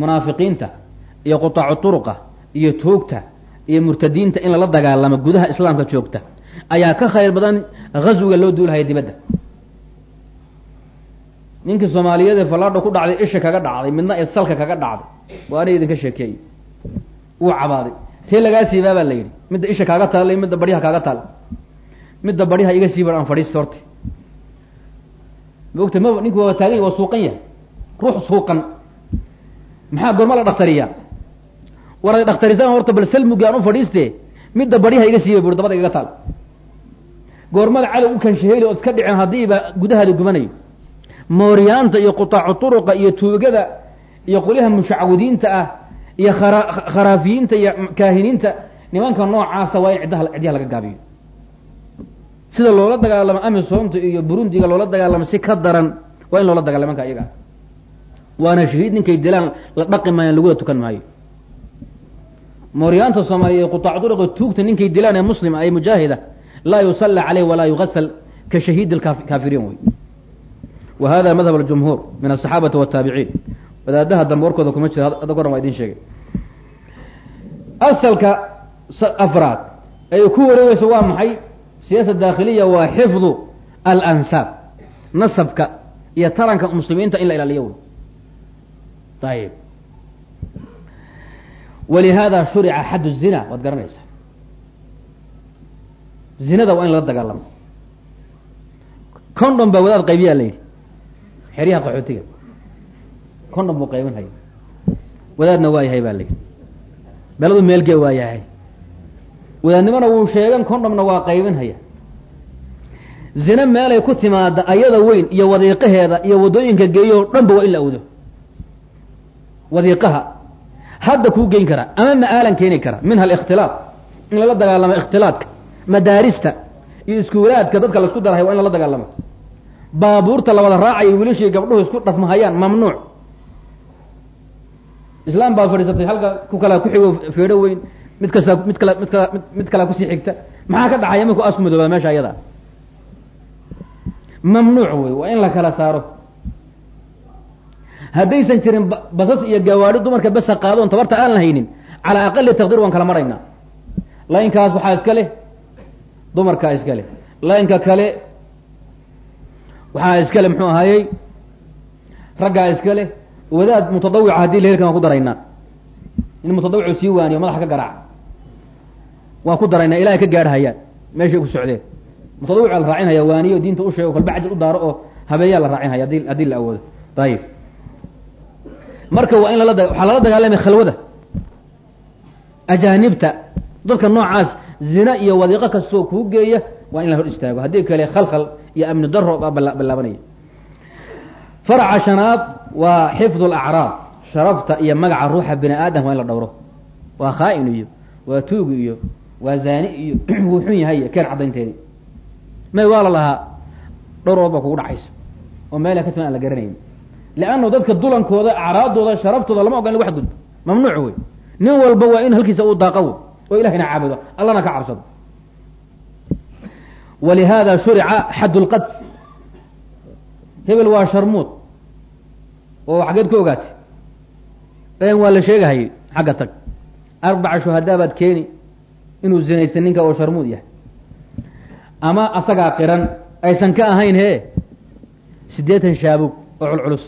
munaafiqiinta iyo qutaacu turuqa iyo tuugta iyo murtadiinta in lala dagaalamo gudaha islaamka joogta ayaa ka khayr badan ghaswiga loo duulahaya dibadda. Ninkii soomaaliyeed ee fallaadho ku dhacday isha kaga dhacday midna ee salka kaga dhacday waa anay idinka sheekeeyey. Wuu cabaaday. Tee lagaa siibaa baa la yidhi. Midda isha kaaga taallay midda baryaha kaaga taal midda baryaha iga siiba aan fadhiista horta maogta maba ninku waa taagan ya waa suuqan yahay. Ruux suuqan. Maxaa gorma la dhaktariyaa war dhakhtarisaan horta bal salmugi aan u fadhiiste midda baryaha iga siiba buri dabada igaga taal. Goormada cadow u kanshaheli ood ka dhiceen haddiiba gudahaada gubanayo mooryaanta iyo qutaacu turuqa iyo tuugada iyo qolyaha mushacwidiinta ah iyo khara kharaafiyiinta iyo kaahiniinta nimanka noocaasa waa in ciddaha cidyaha laga gaabiyo sida loola dagaalamo amisonta iyo burundiga loola dagaalamo si ka daran waa in loola dagaalamo marka iyaga. Waana shahiid ninkay dilaan la dhaqi maayaan lagula tukan maayo. Mooryaanta sameeya qutaacdurqa tuugta ninkay dilaan ee muslima ee mujaahida laa yusalla caleyh walaa yugasal ka shahiid kaafiriin wey wa hada madhab اljumhuur min asaxaabati wataabiciin wadaadaha dambe warkooda kuma jira adg oran waa idin sheegay. Asalka afraad ay ku wareegayso waa maxay? Siyaasa daakhiliya waa xifdu alansaab nasabka iyo taranka muslimiinta in la ilaaliyo ayib walihaada shurica xad الzina waad garanaysaa. Zinada waa in lala dagaalamo. Condom baa wadaad qaybiyaa la yidhi. Xeryaha qaxootiga. Condom buu qaybin haya wadaadna waa baa la yidhi. Beladu meelgee waa wadaadnimona wuu sheegan condomna waa qaybin haya. Zine meelay ku timaada ayada weyn iyo wadiiqaheeda iyo waddooyinka geeyo o dhan ba waa in la awdo wadiiqaha hadda kuu geyn karaa ama ma-aalan keeni kara minha alikhtilaaq in lala dagaalamo ikhtilaadka madaarista iyo iskuulaadka dadka la isku darahay waa in lala dagaalamo baabuurta la wada raacayo wiilashii gabdhuhu isku dhafmahayaan mamnuuc. Islaam baad fadhiisatay halka ku kalaa kuxigo feedho weyn mid kasta mid kala mid kala mid kalaa ku sii xigta. Maxaa ka dhacaya? Marku asku madoobaa meesha ayada. Mamnuuc wey waa in la kala saaro. Haddaysan jirin basas iyo gawaadhi dumarka besa qaadoon tabarta aan la haynin calaa aqali taqdiir waan kala maraynaa laynkaas waxaa iska leh dumarkaa iska leh. Laynka kale waxaa iska le muxuu ahaayey raggaa iska leh. Wadaad mutadawica haddii la helkan waan ku daraynaa in mutadawicu sii waaniyo madaxa ka garaac waan ku daraynaa ilahay ka gaadhahayaan. Meeshay ku socdeen. Mutadawica la raacinhaya waaniyo diinta u sheego kalba u daaro oo habeeyaa la raacinhaya adi haddii la awoodo. Ayib marka waa in lala da waxaa lala dagaalamaya khalwada. Ajaanibta dadka noocaas zina iyo wadiiqo kastoo kuu geeya waa in la hor istaago. Haddii kale khalkhal iyo amni daro baa ballaabanaya. Faraca shanaad waa xifdu alacraab sharafta iyo magaca ruuxa bini aadamka waa in la dhowro. Waa khaa-in iyo waa tuugi iyo waa zaani iyo wuu xun yahay keen caddaynteedi may waa la lahaa dhowr walba kugu dhacayso oo meela ka timan aan la garanayn. Leanna dadka dulankooda acraadooda sharaftooda lama oga in lagu xadgudbo. Mamnuuc wey nin walba waa in halkiisa uu daaqo wey oo ilahayna caabudo. Allana ka cabsado. Walihaada shurica xad lqadf hebel waa sharmuud oo xageed ku ogaatay. N waa la sheegahayay xagga tag. Arbaca shuhadaa baad keeni inuu zinaystay ninka oo sharmuud yahay. Ama asagaa qiran aysan ka ahayn he siddeetan shaabug oo culculus